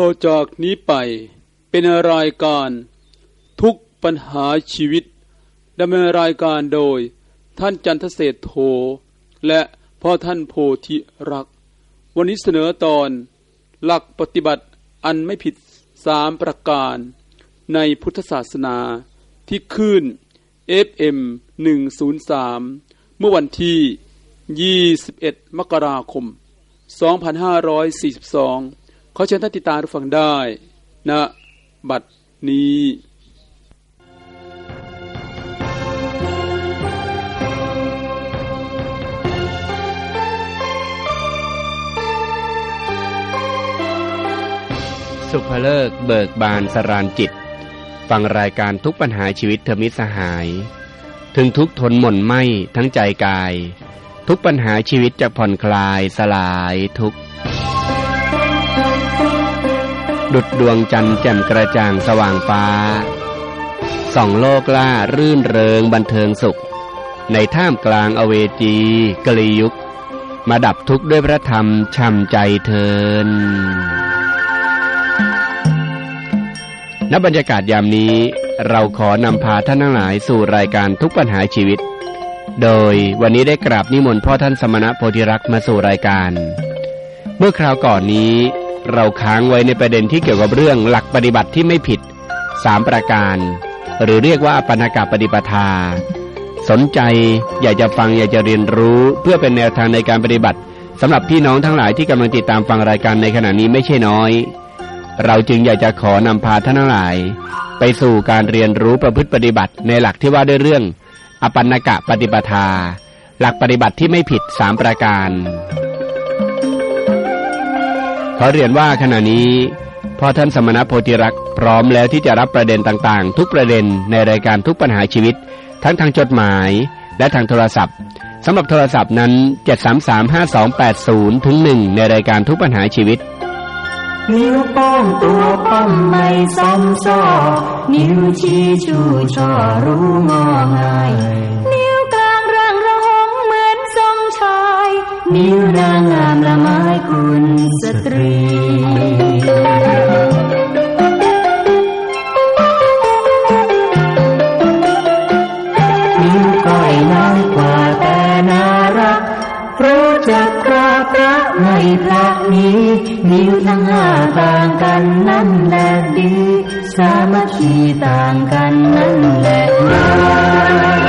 ต่อจากนี้ไปเป็นรายการทุกปัญหาชีวิตดำเนินรายการโดยท่านจันทเศษโธและพ่อท่านโพธิรัก วันนี้เสนอตอนหลักปฏิบัติอันไม่ผิดสามประการ ในพุทธศาสนาที่ขึ้น FM 103 เมื่อวันที่ 21 มกราคม 2542 ขอเชิญท่านติตารับฟังได้นะบัดนี้สุภเลิกเบิกบานสรานจิต ฟังรายการทุกปัญหาชีวิตเธอมิสหาย ถึงทุกทนหม่นไหมทั้งใจกาย ทุกปัญหาชีวิตจะผ่อนคลายสลายทุก ดุดดวงจันทร์แจ่มกระจ่างสว่างฟ้า ส่องโลกล่ารื่นเริงบันเทิงสุข ในท่ามกลางอเวจีกลียุค มาดับทุกข์ด้วยพระธรรมช่ำใจเทินณบรรยากาศยามนี้เราขอนำพาท่านทั้งหลายสู่รายการทุกปัญหาชีวิต โดยวันนี้ได้กราบนิมนต์พ่อท่านสมณะโพธิรักษ์มาสู่รายการ เมื่อคราวก่อนนี้ เราค้างไว้ในประเด็นที่เกี่ยวกับเรื่องหลักปฏิบัติที่ไม่ผิดสามประการ หรือเรียกว่าปณกาปฏิปทา สนใจอยากจะฟังอยากจะเรียนรู้เพื่อเป็นแนวทางในการปฏิบัติสำหรับพี่น้องทั้งหลายที่กำลังติดตามฟังรายการในขณะนี้ไม่ใช่น้อย เราจึงอยากจะขอนำพาท่านทั้งหลาย ไปสู่การเรียนรู้ประพฤติปฏิบัติในหลักที่ว่าด้วยเรื่อง อปันนกะปฏิปทา หลักปฏิบัติที่ไม่ผิดสามประการ ขอเรียนว่าขณะนี้พอท่านสมณโพธิรักษ์พร้อมแล้วที่จะรับประเด็นต่างๆ ทุกประเด็นในรายการทุกปัญหาชีวิต ทั้งทางจดหมายและทางโทรศัพท์สำหรับโทรศัพท์นั้น 7335280ถึง1ในรายการทุกปัญหาชีวิต นิ้วโป้งตัวป้อมไม่ซ้ำซ้อนิ้วชี้ชูช่อรู้งอง่าย นิ้วนางงามละไม้คุณสตรีนิ้วก้อยน้อยกว่าแต่น่ารักรู้จักพระพระไม่พระนี้ นิ้วทั้งห้าต่างกันนั่นแหละดี สามัคคีต่างกันนั่นแหละนา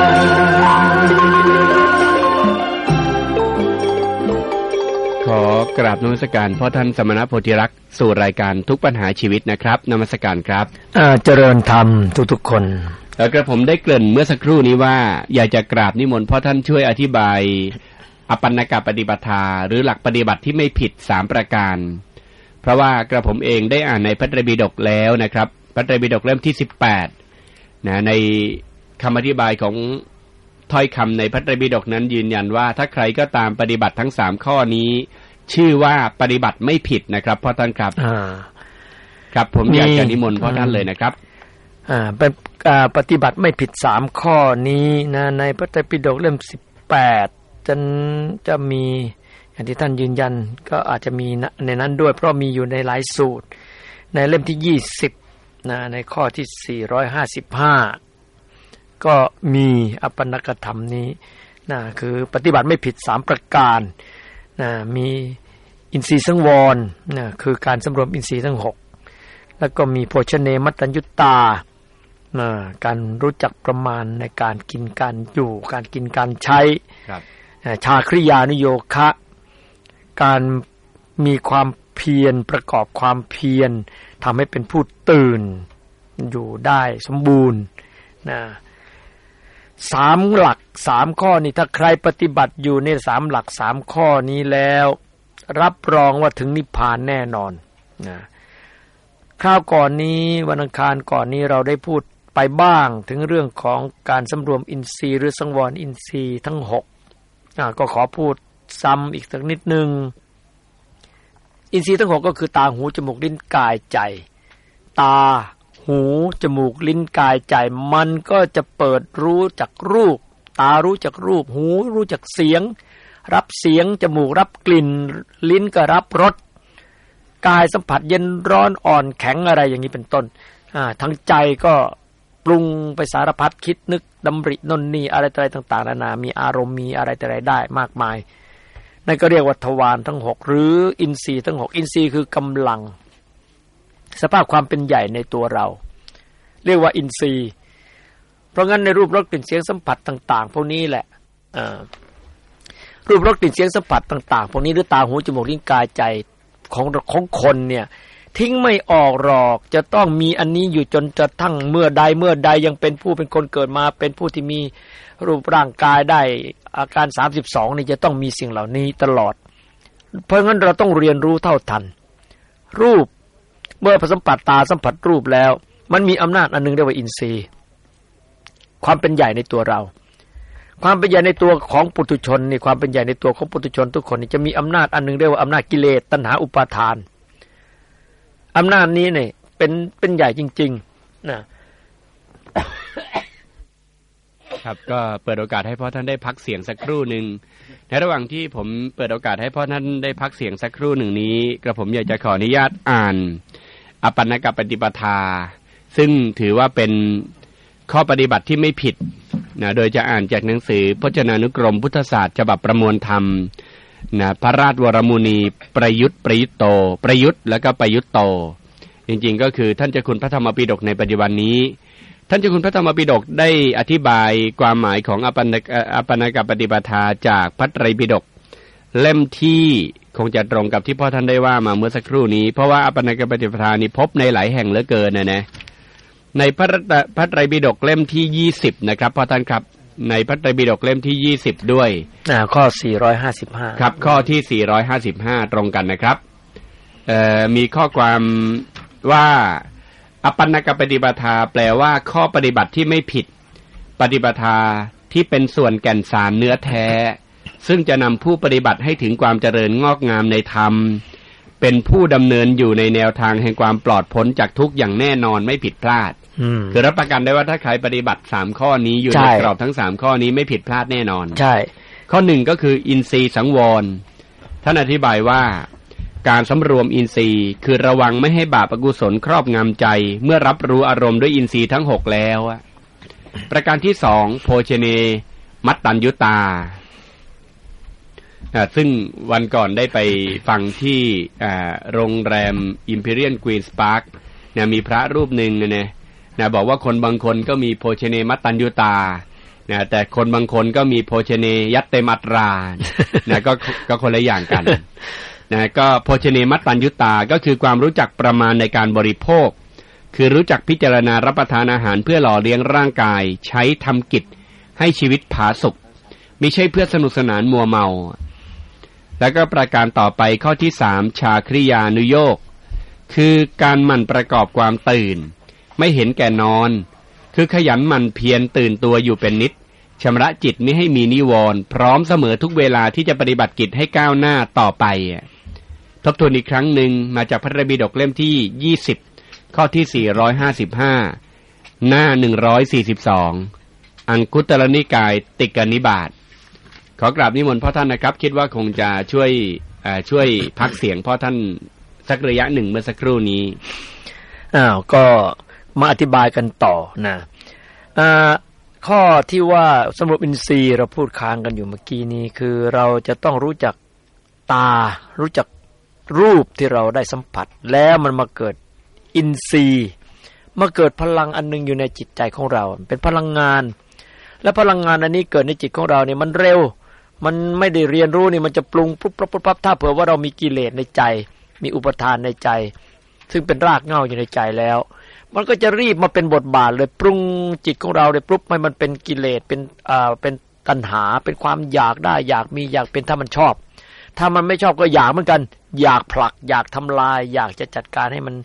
กราบนมัสการพ่อท่านสมณโพธิรักษ์สู่รายการทุกปัญหาชีวิตนะครับนมัสการครับอ่าเจริญธรรมทุกๆคนแล้วกระผมได้เกริ่นเมื่อสักครู่นี้ว่า อยากจะกราบนิมนต์พ่อท่านช่วยอธิบาย อปันนกปฏิปทาหรือหลักปฏิบัติที่ไม่ผิดสามประการ เพราะว่ากระผมเองได้อ่านในพระไตรปิฎกแล้วนะครับ พระไตรปิฎกเล่มที่สิบแปดนะในคำอธิบายของถ้อยคำในพระไตรปิฎกนั้นยืนยันว่า ถ้าใครก็ตามปฏิบัติทั้งสามข้อนี้ ชื่อว่าปฏิบัติไม่ผิดนะครับพ่อท่านครับอ่าครับผมอยากจะมีนิมนต์พ่อท่านเลยนะครับ อ่าเป็นอ่าปฏิบัติไม่ผิดสามข้อนี้นะ ในพระไตรปิฎกเล่มสิบแปดจะจะมีอย่างที่ท่านยืนยันก็อาจจะมีนะในนั้นด้วย เพราะมีอยู่ในหลายสูตร ในเล่มที่ยี่สิบนะในข้อที่สี่ร้อยห้าสิบห้าก็มีอปนกธรรมนี้นะคือปฏิบัติไม่ผิดสามประการ นะมีอินทรีย์สังวรนะคือการสำรวมอินทรีย์ทั้งหกแล้วก็มีโภชเนมัตตัญยุตตานะการรู้จักประมาณในการกินการอยู่ การกินการใช้ครับอ่าชาคริยานุโยคะ การมีความเพียรประกอบความเพียรทำให้เป็นผู้ตื่นอยู่ได้สมบูรณ์นะ สามหลักสามข้อนี้ถ้าใครปฏิบัติอยู่ในสามหลักสามข้อนี้แล้ว รับรองว่าถึงนิพพานแน่นอนนะคราวก่อนนี้วันอังคารก่อนนี้เราได้พูดไปบ้างถึงเรื่องของการสำรวมอินทรีย์หรือสังวรอินทรีย์ทั้งหกก็ขอพูดซ้ำอีกสักนิดหนึ่งอินทรีย์ทั้งหกก็คือตาหูจมูกลิ้นกายใจ ตา หู จมูก ลิ้นกายใจ มันก็จะเปิดรู้จักรูป ตารู้จักรูป หูรู้จักเสียง รับเสียง จมูกรับกลิ่น ลิ้นก็รับรส กายสัมผัสเย็นร้อนอ่อนแข็งอะไรอย่างนี้เป็นต้น ทั้งใจก็ปรุงไปสารพัดคิดนึกดำรินนนี่อะไรอะไรต่าง ๆ นานา มีอารมณ์มีอะไรแต่ไรได้มากมายนั่นก็เรียกว่าทวารทั้งหกหรืออินทรีย์ทั้งหกอินทรีย์คือกำลัง สภาพความเป็นใหญ่ในตัวเรา เรียกว่าอินทรีย์ เพราะงั้นในรูปรสกลิ่นเสียงสัมผัสต่าง ๆ พวกนี้แหละรูปรสกลิ่นเสียงสัมผัสต่าง ๆ พวกนี้หรือตาหูจมูกลิ้นกายใจของของคนเนี่ย ทิ้งไม่ออกหรอกจะต้องมีอันนี้อยู่จนจะทั้งเมื่อใดเมื่อใดยังเป็นผู้เป็นคนเกิดมา เป็นผู้ที่มีรูปร่างกายได้อาการสามสิบสองนี่จะต้องมีสิ่งเหล่านี้ตลอด เพราะงั้นเราต้องเรียนรู้เท่าทัน รูป เมื่อสัมผัสตาสัมผัสรูปแล้ว มันมีอำนาจอันนึงเรียกว่าอินทรีย์ ความเป็นใหญ่ในตัวเรา ความเป็นใหญ่ในตัวของปุถุชนนี่ความเป็นใหญ่ในตัวของปุถุชนทุกคนนี่จะมีอำนาจอันนึงเรียกว่าอำนาจกิเลสตัณหาอุปาทานอำนาจนี้เนี่ยเป็นเป็นใหญ่จริงๆนะครับก็เปิดโอกาสให้พ่อท่านได้พักเสียงสักครู่หนึ่งในระหว่างที่ผมเปิดโอกาสให้พ่อท่านได้พักเสียงสักครู่หนึ่งนี้ กระผมอยากจะขออนุญาตอ่าน อปันนกปฏิปทา ซึ่งถือว่าเป็นข้อปฏิบัติที่ไม่ผิดนะโดยจะอ่านจากหนังสือพจนานุกรมพุทธศาสตร์ฉบับประมวลธรรมนะพระราชวรมุนีประยุทธ์ประยุทธ์โต ประยุทธ์แล้วก็ประยุทธ์โต จริงๆ ก็คือท่านเจ้าคุณพระธรรมปิฎกในปัจจุบันนี้ ท่านเจ้าคุณพระธรรมปิฎกได้อธิบายความหมายของอปันอปันกปฏิปทาจากพระไตรปิฎกเล่มที่ คงจะตรงกับที่พ่อท่านได้ว่ามาเมื่อสักครู่นี้ เพราะว่าอปันกปฏิปทานี้พบในหลายแห่งเหลือเกินนะนะในพระพระไตรปิฎกเล่มที่ยี่สิบนะครับพ่อท่านครับ ในพระไตรปิฎกเล่มที่ยี่สิบด้วยข้อสี่ร้อยห้าสิบห้าครับ ข้อที่สี่ร้อยห้าสิบห้าตรงกันนะครับมีข้อความว่าอปันนกปฏิบัติแปลว่าข้อปฏิบัติที่ไม่ผิด ปฏิบัติที่เป็นส่วนแก่นสารเนื้อแท้ ซึ่งจะนำผู้ปฏิบัติให้ถึงความเจริญงอกงามในธรรม เป็นผู้ดำเนินอยู่ในแนวทางแห่งความปลอดพ้นจากทุกอย่างแน่นอนไม่ผิดพลาดคือรับประกันได้ว่าถ้าใครปฏิบัติสามข้อนี้อยู่ในกรอบทั้งสามข้อนี้ไม่ผิดพลาดแน่นอน ใช่ ข้อหนึ่งก็คืออินทรีย์สังวรท่านอธิบายว่าการสำรวมอินทรีย์คือระวังไม่ให้บาปอกุศลครอบงำใจ เมื่อรับรู้อารมณ์ด้วยอินทรีย์ทั้งหกแล้ว ประการที่สองโภชเน มัตตัญญุตา ซึ่งวันก่อนได้ไปฟังที่โรงแรมอิมพีเรียลควีนส์ปาร์คนะมีพระรูปหนึ่งเนี่ยนะบอกว่าคนบางคนก็มีโภชเนมัตตัญญุตานะแต่คนบางคนก็มีโภชเนยัตเตมัตรานะก็ก็คนละอย่างกันนะก็โภชเนมัตตัญยุตาก็คือความรู้จักประมาณในการบริโภค คือรู้จักพิจารณารับประทานอาหารเพื่อหล่อเลี้ยงร่างกาย ใช้ทำกิจให้ชีวิตผาสุกไม่ใช่เพื่อสนุกสนานมัวเมา แล้วก็ประการต่อไปข้อที่สามชาคริยานุโยกคือการหมั่นประกอบความตื่น ไม่เห็นแก่นอน คือขยันหมั่นเพียรตื่นตัวอยู่เป็นนิดชำระจิตไม่ให้มีนิวรณ์พร้อมเสมอทุกเวลาที่จะปฏิบัติกิจให้ก้าวหน้าต่อไป ทบทวนอีกครั้งหนึ่งมาจากพระบิดกเล่มที่20ข้อที่455หน้า142อังคุตรนิกายติกนิบาต ขอกราบนิมนต์พ่อท่านนะครับ คิดว่าคงจะช่วยช่วยพักเสียงพ่อท่านสักระยะหนึ่งเมื่อสักครู่นี้อ้าวก็มาอธิบายกันต่อนะข้อที่ว่าสมรบอินทรีย์เราพูดค้างกันอยู่เมื่อกี้นี้คือเราจะต้องรู้จักตา รู้จักรูปที่เราได้สัมผัส แล้วมันมาเกิดอินทรีย์มาเกิดพลังอันนึงอยู่ในจิตใจของเรา เป็นพลังงาน และพลังงานอันนี้เกิดในจิตของเราเนี่ยมันเร็ว มันไม่ได้เรียนรู้นี่มันจะปรุงปุ๊บปุ๊บปุ๊บถ้าเผื่อว่าเรามีกิเลสในใจ มีอุปทานในใจ ซึ่งเป็นรากเหง้าอยู่ในใจแล้ว มันก็จะรีบมาเป็นบทบาทเลยปรุงจิตของเราเลยปุ๊บให้มันเป็นกิเลสเป็นอ่าเป็นตัณหาเป็นความอยากได้ อยากมีอยากเป็นถ้ามันชอบ ถ้ามันไม่ชอบก็อยากเหมือนกัน อยากผลัก อยากทำลาย อยากจะจัดการให้มัน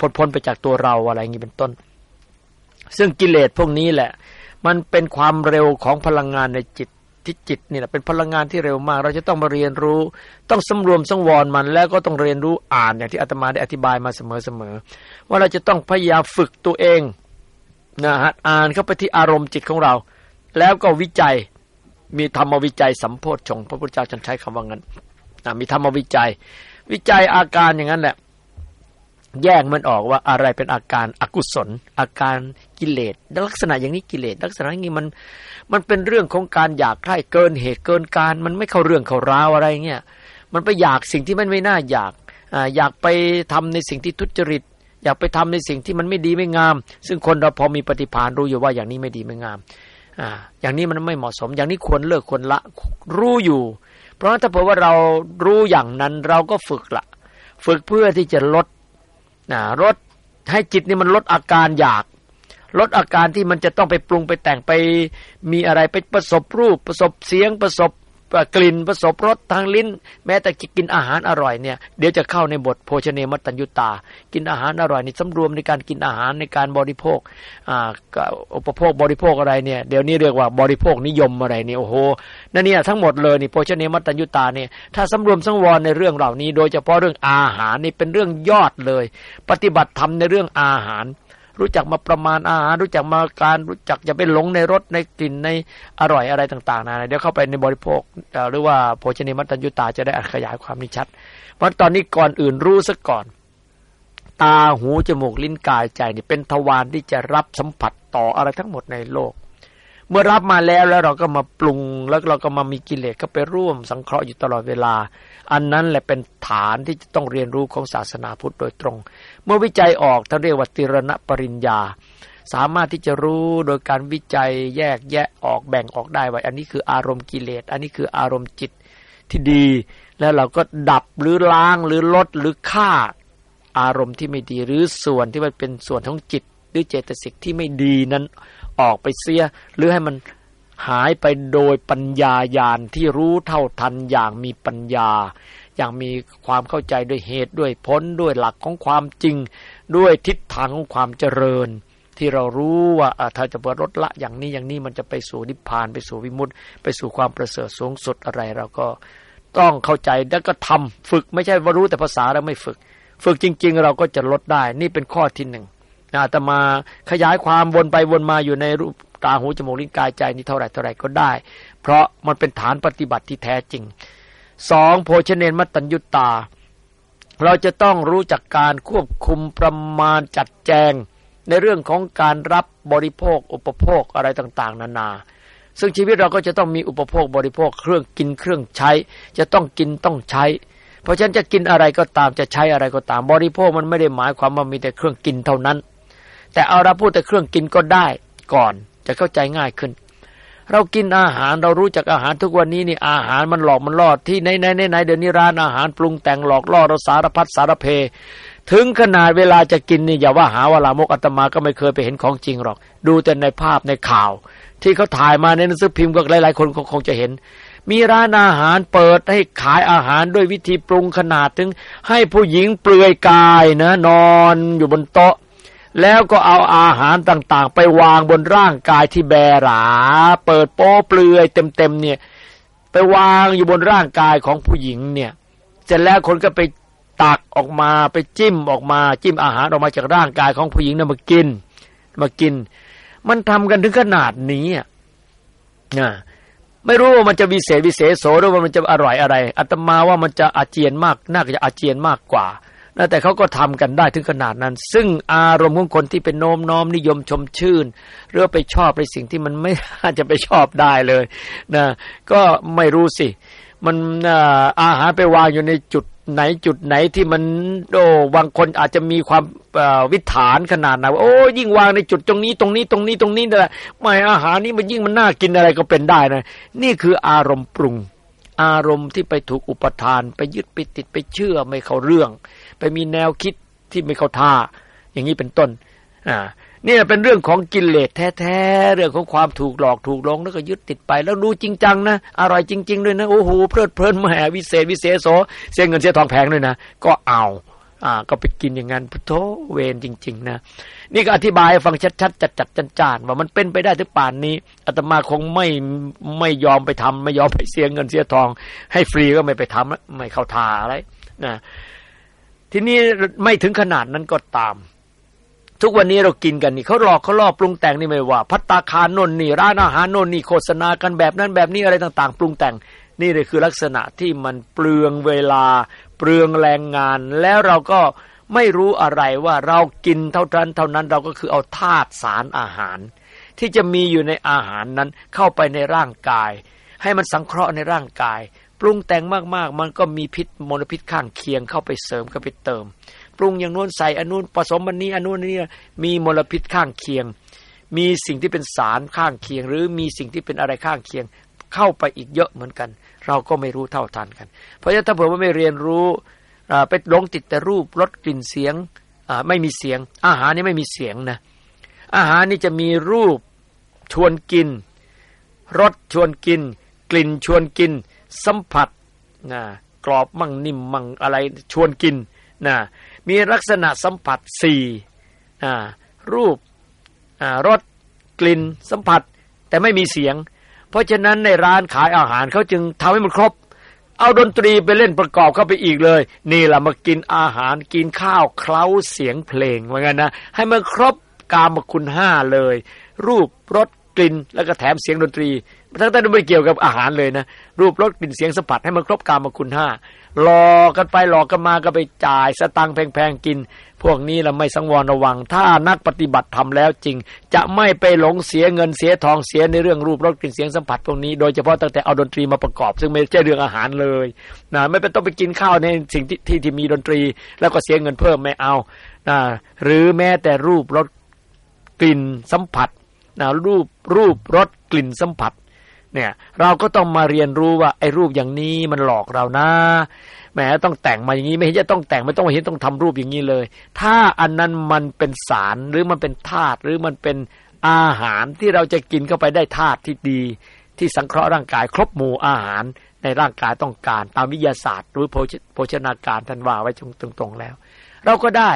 พ้นพ้นไปจากตัวเราอะไรอย่างนี้เป็นต้น ซึ่งกิเลสพวกนี้แหละ มันเป็นความเร็วของพลังงานในจิต ที่จิตนี่แหละเป็นพลังงานที่เร็วมาก เราจะต้องมาเรียนรู้ ต้องสำรวมสังวรมัน แล้วก็ต้องเรียนรู้อ่านอย่างที่อาตมาได้อธิบายมาเสมอๆว่าเราจะต้องพยายามฝึกตัวเองนะฮะอ่านเข้าไปที่อารมณ์จิตของเรา แล้วก็วิจัยมีธรรมวิจัยสัมโพธชงพระพุทธเจ้าฉันใช้คำว่างั้นมีธรรมวิจัย วิจัยอาการอย่างนั้นแหละ แยกมันออกว่าอะไรเป็นอาการอกุศล อาการกิเลสลักษณะอย่างนี้กิเลสลักษณะอย่างนี้มันมันเป็นเรื่องของการอยากใคร่เกินเหตุเกินการ มันไม่เข้าเรื่องเข้าราวอะไรเงี้ยมันไปอยากสิ่งที่มันไม่น่าอยากอ่าอยากไปทำในสิ่งที่ทุจริต อยากไปทำในสิ่งที่มันไม่ดีไม่งาม ซึ่งคนเราพอมีปฏิภาณรู้อยู่ว่าอย่างนี้ไม่ดีไม่งามอ่าอย่างนี้มันไม่เหมาะสม อย่างนี้ควรเลิกควรละรู้อยู่ เพราะถ้าเผื่อว่าเรารู้อย่างนั้นเราก็ฝึกละฝึกเพื่อที่จะลด นะลดให้จิตนี่มันลดอาการอยาก ลดอาการที่มันจะต้องไปปรุงไปแต่งไปมีอะไรไปประสบรูปประสบเสียงประสบ กลิ่นประสบรสทางลิ้น แม้แต่กินอาหารอร่อยเนี่ยเดี๋ยวจะเข้าในบทโภชเนมัตัญยุตา กินอาหารอร่อยนี่สำรวมในการกินอาหารในการบริโภคอ่าอุปโภคบริโภคอะไรเนี่ยเดี๋ยวนี้เรียกว่าบริโภคนิยมอะไรนี่โอ้โหนั่นเนี่ยทั้งหมดเลยนี่โภชเนมัตัญยุตาเนี่ยถ้าสำรวมสังวรในเรื่องเหล่านี้ โดยเฉพาะเรื่องอาหารนี่เป็นเรื่องยอดเลย ปฏิบัติธรรมในเรื่องอาหาร รู้จักมาประมาณอาหาร รู้จักมาการรู้จักอย่าไปหลงในรสในกลิ่นในอร่อยอะไรต่าง ๆนะเดี๋ยวเข้าไปในบริโภคหรือว่าโภชเนมัตตัญญุตาจะได้ขยายความนี้ชัด เพราะตอนนี้ก่อนอื่นรู้ซะก่อน ตาหูจมูกลิ้นกายใจนี่เป็นทวารที่จะรับสัมผัสต่ออะไรทั้งหมดในโลกเมื่อรับมาแล้วแล้วเราก็มาปรุงแล้วเราก็มามีกิเลสก็ไปร่วมสังเคราะห์อยู่ตลอดเวลา อันนั้นแหละเป็นฐานที่จะต้องเรียนรู้ของศาสนาพุทธโดยตรง เมื่อวิจัยออกท่านเรียกว่าติรณปริญญา สามารถที่จะรู้โดยการวิจัยแยกแยะออกแบ่งออกได้ว่า อันนี้คืออารมณ์กิเลส อันนี้คืออารมณ์จิตที่ดี แล้วเราก็ดับหรือล้างหรือลดหรือฆ่า อารมณ์ที่ไม่ดีหรือส่วนที่มันเป็นส่วนของจิต หรือเจตสิกที่ไม่ดีนั้นออกไปเสีย หรือให้มันหายไปโดยปัญญาญาณที่รู้เท่าทันอย่างมีปัญญา อย่างมีความเข้าใจด้วยเหตุด้วยผลด้วยหลักของความจริง ด้วยทิศทางของความเจริญ ที่เรารู้ว่าถ้าจะเปิดลดละอย่างนี้อย่างนี้มันจะไปสู่นิพพานไปสู่วิมุตติ ไปสู่ความประเสริฐสูงสุดอะไรเราก็ต้องเข้าใจแล้วก็ทำฝึกไม่ใช่ว่ารู้แต่ภาษาแล้วไม่ฝึก ฝึกจริง ๆ เราก็จะลดได้ นี่เป็นข้อที่หนึ่งอาตมาขยายความวนไปวนมาอยู่ในรูปตาหูจมูกลิ้นกายใจนี่เท่าไหร่เท่าไหร่ก็ได้ เพราะมันเป็นฐานปฏิบัติที่แท้จริง สองโภชเนนมัตตัญยุตา เราจะต้องรู้จักการควบคุมประมาณจัดแจง ในเรื่องของการรับบริโภคอุปโภคอะไรต่าง ๆ นานา ซึ่งชีวิตเราก็จะต้องมีอุปโภคบริโภคเครื่องกินเครื่องใช้ จะต้องกินต้องใช้ เพราะฉะนั้นจะกินอะไรก็ตามจะใช้อะไรก็ตาม บริโภคมันไม่ได้หมายความว่ามีแต่เครื่องกินเท่านั้น แต่เอาเราพูดแต่เครื่องกินก็ได้ก่อนจะเข้าใจง่ายขึ้น เรากินอาหารเรารู้จักอาหารทุกวันนี้นี่อาหารมันหลอกมันล่อที่ไหนไหนไหนเดี๋ยวนี้ร้านอาหารปรุงแต่งหลอกล่อเราสารพัดสารเพถึงขนาดเวลาจะกินนี่อย่าว่าหาว่าลามกอาตมาก็ไม่เคยไปเห็นของจริงหรอก ดูแต่ในภาพในข่าว ที่เขาถ่ายมาในหนังสือพิมพ์ก็หลายๆ คนคงจะเห็น มีร้านอาหารเปิดให้ขายอาหารด้วยวิธีปรุงขนาดถึงให้ผู้หญิงเปลือยกายนะ นอนอยู่บนโต๊ะ แล้วก็เอาอาหารต่างๆ ไปวางบนร่างกายที่แบหรา เปิดโป๊เปลือยเต็มๆเนี่ย ไปวางอยู่บนร่างกายของผู้หญิงเนี่ย เสร็จแล้วคนก็ไปตักออกมาไปจิ้มออกมา จิ้มอาหารออกมาจากร่างกายของผู้หญิงนั่นมากิน มากิน มันทำกันถึงขนาดนี้อะไม่รู้ว่ามันจะวิเศษวิเศษโสหรือว่ามันจะอร่อยอะไรอาตมาว่ามันจะอาเจียนมาก น่าจะอาเจียนมากกว่า นะแต่เขาก็ทำกันได้ถึงขนาดนั้น ซึ่งอารมณ์ของคนที่เป็นโน้มน้อมนิยมชมชื่นหรือไปชอบในสิ่งที่มันไม่อาจจะไปชอบได้เลยนะก็ไม่รู้สิ มันอาหารไปวางอยู่ในจุดไหนจุดไหนที่มันโอ้บางคนอาจจะมีความวิถานขนาดไหนโอ้ยิ่งวางในจุดตรงนี้ตรงนี้ตรงนี้ตรงนี้แต่ไม่อาหารนี้มันยิ่งมันน่ากินอะไรก็เป็นได้นะ นี่คืออารมณ์ปรุง อารมณ์ที่ไปถูกอุปทาน ไปยึดไปติดไปเชื่อไม่เข้าเรื่อง ไปมีแนวคิดที่ไม่เข้าท่า อย่างนี้เป็นต้น อ่าเนี่ยเป็นเรื่องของกิเลสแท้ๆ เรื่องของความถูกหลอกถูกลงแล้วก็ยึดติดไป แล้วดูจริงจังนะ อร่อยจริง ๆ ด้วยนะ โอ้โหเพลิดเพลินแหมวิเศษวิเศษโสเสียเงินเสียทองแพงด้วยนะ ก็เอา อ่า ก็ไปกินอย่างนั้นพุทโธเวรจริง ๆ นะ นี่ก็อธิบายฟังชัดๆ จัดจัดจานๆว่ามันเป็นไปได้ถึงป่านนี้อาตมาคงไม่ไม่ยอมไปทำไม่ยอมไปเสียเงินเสียทอง ให้ฟรีก็ไม่ไปทำไม่เข้าทาอะไรนะ ทีนี้ไม่ถึงขนาดนั้นก็ตาม ทุกวันนี้เรากินกันนี่เขาหลอกเขาล่อปรุงแต่งนี่ไม่ว่า พัตตาคารนนนี่ร้านอาหารนนนี่โฆษณากันแบบนั้นแบบนี้อะไรต่าง ๆ ปรุงแต่ง นี่เลยคือลักษณะที่มันเปลืองเวลา เปลืองแรงงาน แล้วเราก็ไม่รู้อะไรว่าเรากินเท่านั้นเท่านั้นเราก็คือเอาธาตุสารอาหาร ที่จะมีอยู่ในอาหารนั้นเข้าไปในร่างกาย ให้มันสังเคราะห์ในร่างกาย ปรุงแต่งมากๆ มันก็มีพิษมลพิษข้างเคียงเข้าไปเสริมเข้าไปเติม ปรุงอย่างนู้นใส่อันนู้นผสมอันนี้อันนู้นนี่มีมลพิษข้างเคียง มีสิ่งที่เป็นสารข้างเคียง หรือมีสิ่งที่เป็นอะไรข้างเคียง เข้าไปอีกเยอะเหมือนกัน เราก็ไม่รู้เท่าทันกัน เพราะฉะนั้นถ้าเผื่อว่าไม่เรียนรู้ไปหลงติดแต่รูปรสกลิ่นเสียงไม่มีเสียง อาหารนี่ไม่มีเสียงนะอาหารนี่จะมีรูปชวนกินรสชวนกิน กลิ่นชวนกิน สัมผัสนะกรอบมั่งนิ่มมั่งอะไรชวนกินนะมีลักษณะสัมผัสสี่รูปรสกลิ่นสัมผัสแต่ไม่มีเสียง เพราะฉะนั้นในร้านขายอาหารเขาจึงทำให้มันครบ เอาดนตรีไปเล่นประกอบเข้าไปอีกเลย นี่แหละมากินอาหารกินข้าวเคล้าเสียงเพลงเหมือนกันนะให้มันครบกามคุณห้าเลย รูปรสกลิ่นแล้วก็แถมเสียงดนตรี ทั้งแต่ไม่เกี่ยวกับอาหารเลยนะ รูปรสกลิ่นเสียงสัมผัสให้มันครบกามคุณห้าหลอกกันไปหลอกกันมาก็ไปจ่ายสตังค์แพงๆกิน พวกนี้เราไม่สังวรระวัง ถ้านักปฏิบัติทำแล้วจริง จะไม่ไปหลงเสียเงินเสียทองเสียในเรื่องรูปรสกลิ่นเสียงสัมผัสพวกนี้โดยเฉพาะตั้งแต่เอาดนตรีมาประกอบ ซึ่งไม่ใช่เรื่องอาหารเลยนะไม่เป็นต้องไปกินข้าวในสิ่งที่ที่ที่มีดนตรี แล้วก็เสียเงินเพิ่มไม่เอานะหรือแม้แต่รูปรสกลิ่นสัมผัสนะรูปรูปรสกลิ่นสัมผัส เนี่ย เราก็ต้องมาเรียนรู้ว่าไอ้รูปอย่างนี้มันหลอกเรานะแหมต้องแต่งมาอย่างนี้ไม่เห็นจะต้องแต่งไม่ต้องเห็นต้องทำรูปอย่างนี้เลย ถ้าอันนั้นมันเป็นสารหรือมันเป็นธาตุหรือมันเป็นอาหารที่เราจะกินเข้าไปได้ธาตุที่ดี ที่สังเคราะห์ร่างกาย ครบหมู่อาหารในร่างกายต้องการ ตามวิทยาศาสตร์หรือโภชนาการท่านว่าไว้ตรงๆแล้ว เราก็ได้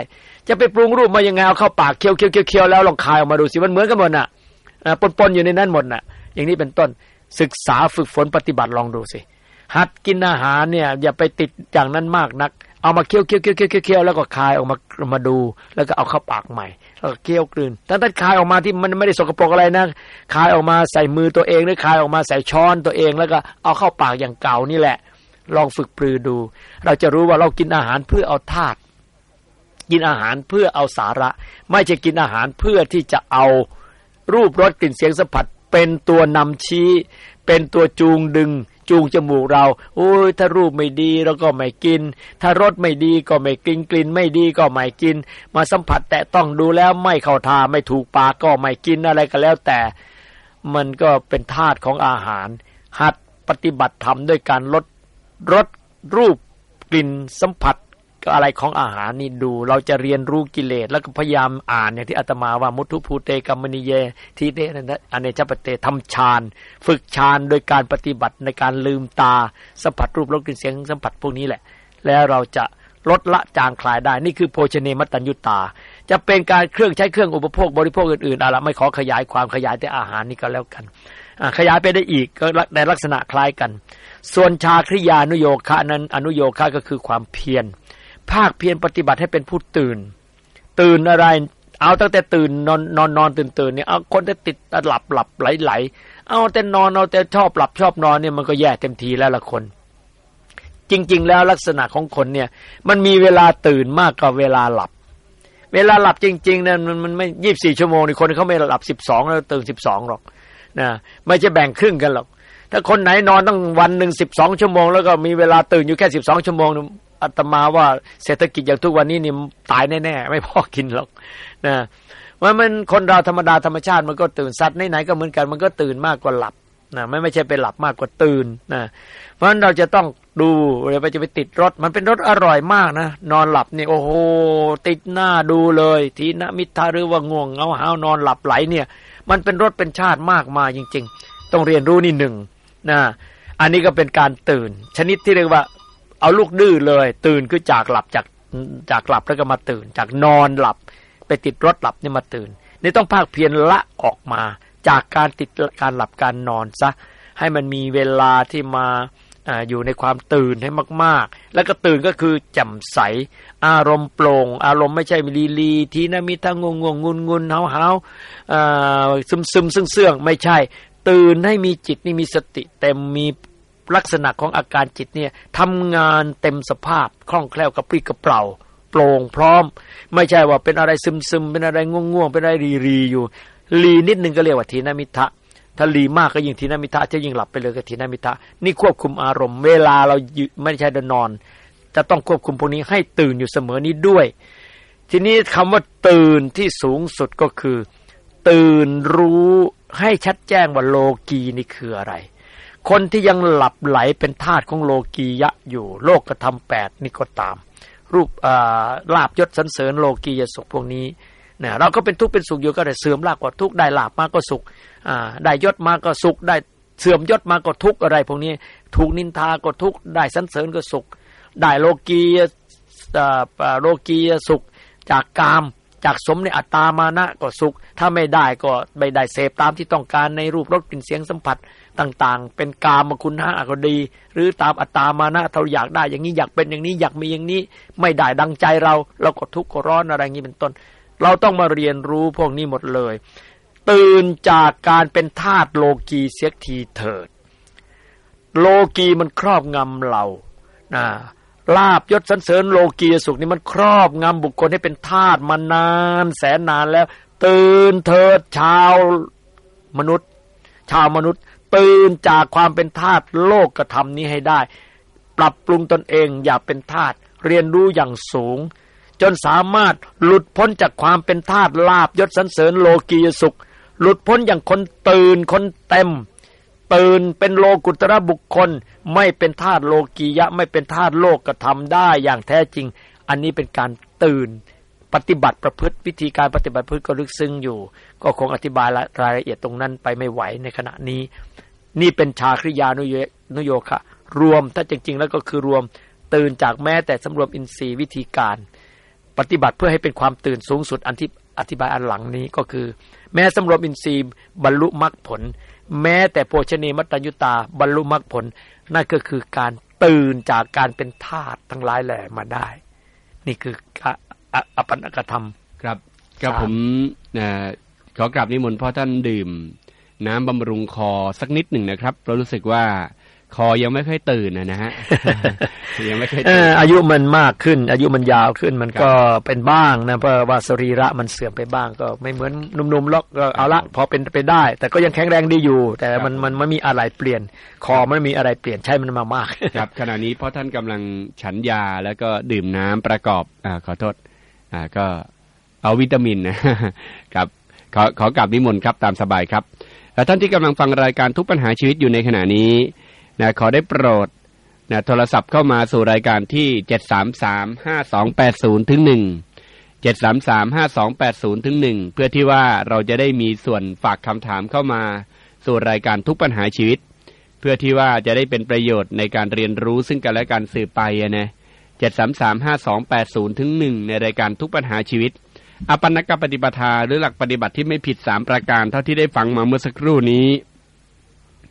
จะไปปรุงรูปมายังไงเอาเข้าปากเคี้ยวเคี้ยวเคี้ยวแล้วลองคายออกมาดูสิมันเหมือนกันหมดน่ะปนๆอยู่ในนั้นหมดน่ะ อย่างนี้เป็นต้น ศึกษาฝึกฝนปฏิบัติลองดูสิ หัดกินอาหารเนี่ย อย่าไปติดอย่างนั้นมากนัก เอามาเคี้ยวเคี้ยวเคี้ยวเคี้ยวเคี้ยวแล้วก็คายออกมามาดู แล้วก็เอาเข้าปากใหม่แล้วก็เคี้ยวกลืนทั้งที่คายออกมาที่มันไม่ได้สกปรกอะไรนะคายออกมาใส่มือตัวเองหรือคายออกมาใส่ช้อนตัวเองแล้วก็เอาเข้าปากอย่างเก่านี่แหละ ลองฝึกปรือดู เราจะรู้ว่าเรากินอาหารเพื่อเอาธาตุกินอาหารเพื่อเอาสาระ ไม่ใช่กินอาหารเพื่อที่จะเอารูปรสกลิ่นเสียงสัมผัส เป็นตัวนำชี้ เป็นตัวจูงดึง จูงจมูกเราโอ้ยถ้ารูปไม่ดีเราก็ไม่กิน ถ้ารสไม่ดีก็ไม่กินกลิ่นไม่ดีก็ไม่กิน มาสัมผัสแต่ต้องดูแล้วไม่เข้าทาไม่ถูกปากก็ไม่กินอะไรก็แล้วแต่ มันก็เป็นธาตุของอาหาร หัดปฏิบัติธรรมด้วยการลดรสรูปกลิ่นสัมผัส ก็อะไรของอาหารนี่ดู เราจะเรียนรู้กิเลส แล้วก็พยายามอ่านอย่างที่อาตมาว่ามุทุภูเตกัมมณีเยทีเตนะอเนจปเตทำฌานฝึกฌานโดยการปฏิบัติในการลืมตาสัมผัสรูปรสกลิ่นเสียงสัมผัสพวกนี้แหละ แล้วเราจะลดละจางคลายได้ นี่คือโภชเนมัตตัญญุตา จะเป็นการเครื่องใช้เครื่องอุปโภคบริโภคอื่นๆอะไรไม่ขอขยายความขยายแต่อาหารนี่ก็แล้วกันขยายไปได้อีกก็ในลักษณะคล้ายกัน ส่วนชาคริยานุโยคะนั้นอนุโยคะก็คือความเพียร ภาคเพียรปฏิบัติให้เป็นผู้ตื่น ตื่นอะไร เอาตั้งแต่ตื่นนอนนอนนอนตื่นตื่นเนี่ยเอาคนที่ติดหลับหลับไหลไหลเอาแต่นอนเอาแต่ชอบหลับชอบนอนเนี่ยมันก็แย่เต็มทีแล้วละคน จริง ๆ แล้วลักษณะของคนเนี่ย มันมีเวลาตื่นมากกว่าเวลาหลับ เวลาหลับจริงๆเนี่ยมันมันไม่ยี่บสี่ชั่วโมงนี่คนเขาไม่หลับสิบสองแล้วตื่นสิบสองหรอกนะไม่จะแบ่งครึ่งกันหรอกถ้าคนไหนนอนตั้งวันหนึ่งสิบสองชั่วโมง แล้วก็มีเวลาตื่นอยู่แค่สิบสองชั่วโมง อาตมาว่าเศรษฐกิจอย่างทุกวันนี้นี่ตายแน่ๆไม่พอกินหรอกนะว่ามันคนเราธรรมดาธรรมชาติมันก็ตื่นสัตว์ไหนๆก็เหมือนกันมันก็ตื่นมากกว่าหลับนะไม่ไม่ใช่ไปหลับมากกว่าตื่นนะเพราะฉะนั้นเราจะต้องดูเราไปจะไปติดรถ มันเป็นรถอร่อยมากนะ นอนหลับนี่โอ้โหติดหน้าดูเลยทีนะมิทาหรือว่าง่วงเงาหานอนหลับไหลเนี่ย มันเป็นรถเป็นชาติมากมาจริง ๆ ต้องเรียนรู้นี่หนึ่งนะอันนี้ก็เป็นการตื่น ชนิดที่เรียกว่า เอาลูกดื้อเลย ตื่นคือจากหลับจากจากหลับแล้วก็มาตื่น จากนอนหลับ ไปติดรถหลับนี่มาตื่นนี่ต้องภาคเพียรละออกมา จากการติดการหลับการนอนซะให้มันมีเวลาที่มาออยู่ในความตื่นให้มาก ๆ แล้วก็ตื่นก็คือแจ่มใส อารมณ์โปร่ง อารมณ์ไม่ใช่มีลีลีทีนะมีทั้งงงงงุนงุนเฮาเฮาซึมซึมซึ่งเสื่องไม่ใช่ ตื่นให้มีจิตนี่มีสติเต็มมี ลักษณะของอาการจิตเนี่ยทำงานเต็มสภาพคล่องแคล่วกระปรี้กระเปร่าโปร่งพร้อม ไม่ใช่ว่าเป็นอะไรซึมซึมเป็นอะไรง่วงง่วงเป็นอะไรรีรีอยู่รีนิดนึงก็เรียกว่าทีนามิทะถ้ารีมากก็ยิ่งทีนามิทะจะยิ่งหลับไปเลยก็ทีนามิทะนี่ควบคุมอารมณ์ เวลาเราไม่ใช่เดินนอน จะต้องควบคุมพวกนี้ให้ตื่นอยู่เสมอนี้ด้วย ทีนี้คำว่าตื่นที่สูงสุดก็คือ ตื่นรู้ให้ชัดแจ้งว่าโลกีนี่คืออะไร คนที่ยังหลับไหลเป็นทาสของโลกียะอยู่ โลกกระทำแปดนี่ก็ตาม รูปลาบยศสันเสริญโลกียสุขพวกนี้เนี่ยเราก็เป็นทุกข์เป็นสุขอยู่ก็ได้เสื่อมลาบก็ทุกข์ได้ลาบมาก็สุขได้ยศมาก็สุขได้เสื่อมยศมาก็ทุกข์อะไรพวกนี้ถูกนินทาก็ทุกข์ได้สันเสริญก็สุข ได้โลกียโลกียสุข จากกามจากสมในอัตตามานะก็สุข ถ้าไม่ได้ก็ไม่ได้เสพตามที่ต้องการในรูปรสกลิ่นเสียงสัมผัส ต่างๆ เป็นกามคุณห้าก็ดี หรือตามอัตตามานะเราอยากได้อย่างนี้อยากเป็นอย่างนี้อยากมีอย่างนี้ ไม่ได้ดังใจเรา เราก็ทุกข์ก็ร้อนอะไรอย่างนี้เป็นต้น เราต้องมาเรียนรู้พวกนี้หมดเลย ตื่นจากการเป็นทาสโลกีเสียทีเถิด โลกีมันครอบงำเรานะลาบยศสันเสริญโลกีสุขนี่มันครอบงำบุคคลให้เป็นทาสมานาน แสนนานแล้ว ตื่นเถิดชาวมนุษย์ ชาวมนุษย์ ตื่นจากความเป็นทาสโลกกระทำนี้ให้ได้ ปรับปรุงตนเองอย่าเป็นทาสเรียนรู้อย่างสูง จนสามารถหลุดพ้นจากความเป็นทาสลาบยศสันเสริญโลกียสุข หลุดพ้นอย่างคนตื่นคนเต็ม ตื่นเป็นโลกุตระบุคคล ไม่เป็นธาตุโลกียะ ไม่เป็นธาตุโลกกระทำได้อย่างแท้จริง อันนี้เป็นการตื่น ปฏิบัติประพฤติวิธีการปฏิบัติพฤติก็ลึกซึ้งอยู่ ก็คงอธิบายรายละเอียดตรงนั้นไปไม่ไหวในขณะนี้ นี่เป็นชาคริยานุโยนโยคะ รวมถ้าจริง ๆ แล้วก็คือรวมตื่นจากแม้แต่สำรวมอินทรีย์วิธีการ ปฏิบัติเพื่อให้เป็นความตื่นสูงสุดอันที่อธิบายอันหลังนี้ก็คือ แม้สำรวมอินทรีย์บรรลุมรรคผล แม้แต่โภชเนมัตยุตาบรรลุมรรคผล นั่นก็คือการตื่นจากการเป็นทาสทั้งหลายแหล่มาได้ นี่คือ อปันกธรรม ครับกับผมขอกราบนิมนต์พ่อท่านดื่ม น้ำบำรุงคอสักนิดหนึ่งนะครับเรารู้สึกว่าคอยังไม่ค่อยตื่นนะฮะยังไม่ค่อยตื่นอายุมันมากขึ้น อายุมันยาวขึ้นมันก็เป็นบ้างนะเพราะว่าสรีระมันเสื่อมไปบ้างก็ไม่เหมือนหนุ่มๆล็อกก็เอาละพอเป็นไปได้ แต่ก็ยังแข็งแรงดีอยู่ แต่มันมันไม่มีอะไรเปลี่ยน คอไม่มีอะไรเปลี่ยนใช่มันมามาก ครับขณะนี้เพราะท่านกำลังฉันยาแล้วก็ดื่มน้ำประกอบอ่าขอโทษ อ่าก็เอาวิตามินนะครับขอขอกลับนิมนต์ครับตามสบายครับท่านที่กำลังฟังรายการทุกปัญหาชีวิตอยู่ในขณะนี้นะขอได้โปรดนะโทรศัพท์เข้ามาสู่รายการที่733-5280ถึง1 733-5280ถึง1เพื่อที่ว่าเราจะได้มีส่วนฝากคำถามเข้ามาสู่รายการทุกปัญหาชีวิต เพื่อที่ว่าจะได้เป็นประโยชน์ในการเรียนรู้ซึ่งกันและการสืบไปนะ 733-5280ถึง1ในรายการทุกปัญหาชีวิต อปันนกปฏิปทาหรือหลักปฏิบัติที่ไม่ผิดสามประการเท่าที่ได้ฟังมาเมื่อสักครู่นี้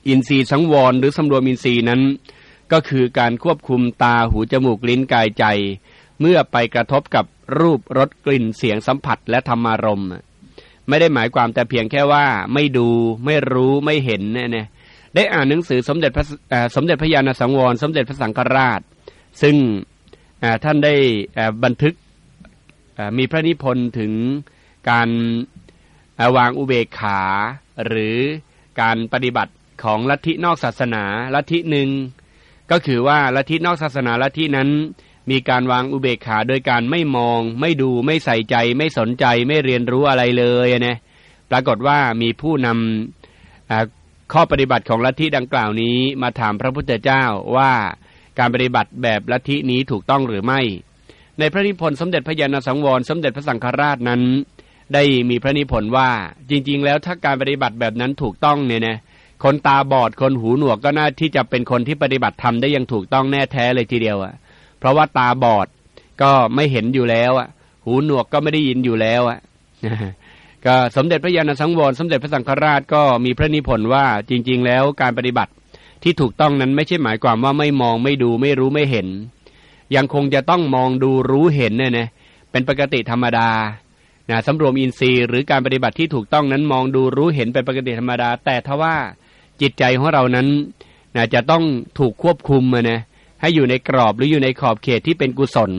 อินทรีย์สังวรหรือสำรวมอินทรีย์นั้น ก็คือการควบคุมตาหูจมูกลิ้นกายใจ เมื่อไปกระทบกับรูปรสกลิ่นเสียงสัมผัสและธรรมารมณ์ไม่ได้หมายความแต่เพียงแค่ว่าไม่ดูไม่รู้ไม่เห็นเนี่ยได้อ่านหนังสือสมเด็จพระสมเด็จพระญาณสังวร สมเด็จพระสังฆราช ซึ่ง ท่านได้บันทึกมีพระนิพนธ์ถึงการวางอุเบกขา หรือการปฏิบัติของลัทธินอกศาสนาลัทธิหนึ่งก็คือว่าลัทธินอกศาสนาลัทธินั้นมีการวางอุเบกขาโดยการไม่มอง ไม่ดูไม่ใส่ใจ ไม่สนใจไม่เรียนรู้อะไรเลยนะปรากฏว่ามีผู้นำข้อปฏิบัติของลัทธิดังกล่าวนี้มาถามพระพุทธเจ้าว่า การปฏิบัติแบบลัทธินี้ถูกต้องหรือไม่ ในพระนิพนธ์สมเด็จพระยาณสังวรสมเด็จพระสังฆราชนั้น ได้มีพระนิพนธ์ว่าจริง ๆ แล้วถ้าการปฏิบัติแบบนั้นถูกต้องเนี่ยนะคนตาบอดคนหูหนวกก็น่าที่จะเป็นคนที่ปฏิบัติธรรมได้อย่างถูกต้องแน่แท้เลยทีเดียวอะ เพราะว่าตาบอดก็ไม่เห็นอยู่แล้วอะ หูหนวกก็ไม่ได้ยินอยู่แล้วอะก็สมเด็จพระยาณสังวรสมเด็จพระสังฆราชก็มีพระนิพนธ์ว่าจริง ๆ แล้วการปฏิบัติ ที่ถูกต้องนั้นไม่ใช่หมายความว่าไม่มองไม่ดูไม่รู้ไม่เห็น ยังคงจะต้องมองดูรู้เห็นเนี่ยนะเป็นปกติธรรมดานะสำรวมอินทรีย์หรือการปฏิบัติที่ถูกต้องนั้นมองดูรู้เห็นเป็นปกติธรรมดา แต่ทว่าจิตใจของเรานั้นนะจะต้องถูกควบคุมนะให้อยู่ในกรอบหรืออยู่ในขอบเขตที่เป็นกุศล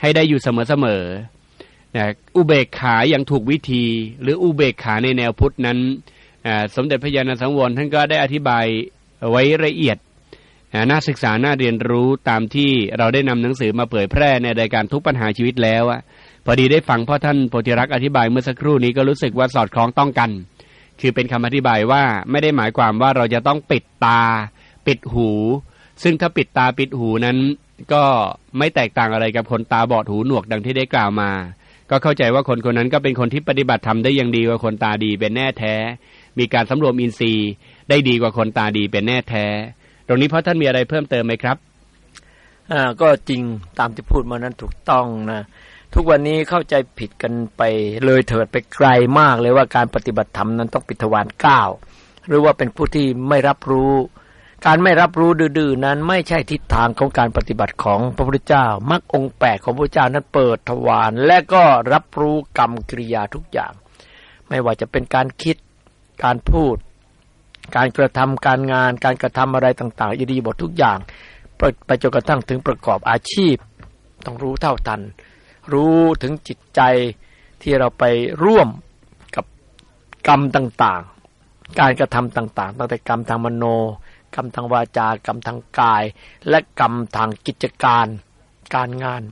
ให้ได้อยู่เสมอๆนะอุเบกขาอย่างถูกวิธี หรืออุเบกขาในแนวพุทธนั้นสมเด็จพระยาณสังวรท่านก็ได้อธิบาย ไว้ละเอียดน่าศึกษาน่าเรียนรู้ตามที่เราได้นำหนังสือมาเผยแพร่ในรายการทุกปัญหาชีวิตแล้วอะพอดีได้ฟังพ่อท่านโพธิรักษ์อธิบายเมื่อสักครู่นี้ก็รู้สึกว่าสอดคล้องต้องกัน คือเป็นคำอธิบายว่าไม่ได้หมายความว่าเราจะต้องปิดตา ปิดหู ซึ่งถ้าปิดตาปิดหูนั้น ก็ไม่แตกต่างอะไรกับคนตาบอดหูหนวกดังที่ได้กล่าวมา ก็เข้าใจว่าคนคนนั้นก็เป็นคนที่ปฏิบัติธรรมได้อย่างดีกว่าคนตาดีเป็นแน่แท้ มีการสำรวมอินทรีย์ ได้ดีกว่าคนตาดีเป็นแน่แท้ ตรงนี้พ่อท่านมีอะไรเพิ่มเติมไหมครับอ่าก็จริงตามที่พูดมานั้นถูกต้องนะทุกวันนี้เข้าใจผิดกันไปเลยเถิดไปไกลมากเลยว่าการปฏิบัติธรรมนั้นต้องปิดทวารเก้าหรือว่าเป็นผู้ที่ไม่รับรู้ การไม่รับรู้ดื้อๆนั้นไม่ใช่ทิศทางของการปฏิบัติของพระพุทธเจ้ามรรคองแปดของพระพุทธเจ้านั้นเปิดทวารและก็รับรู้กรรมกิริยาทุกอย่าง ไม่ว่าจะเป็นการคิดการพูด การกระทำการงาน การกระทำอะไรต่างๆอิริบททุกอย่างไปจนกระทั่งถึงประกอบอาชีพ ต้องรู้เท่าทัน รู้ถึงจิตใจที่เราไปร่วมกับกรรมต่างๆ การกระทำต่างๆตั้งแต่กรรมทางมโน กรรมทางวาจา กรรมทางกาย และกรรมทางกิจการ การงาน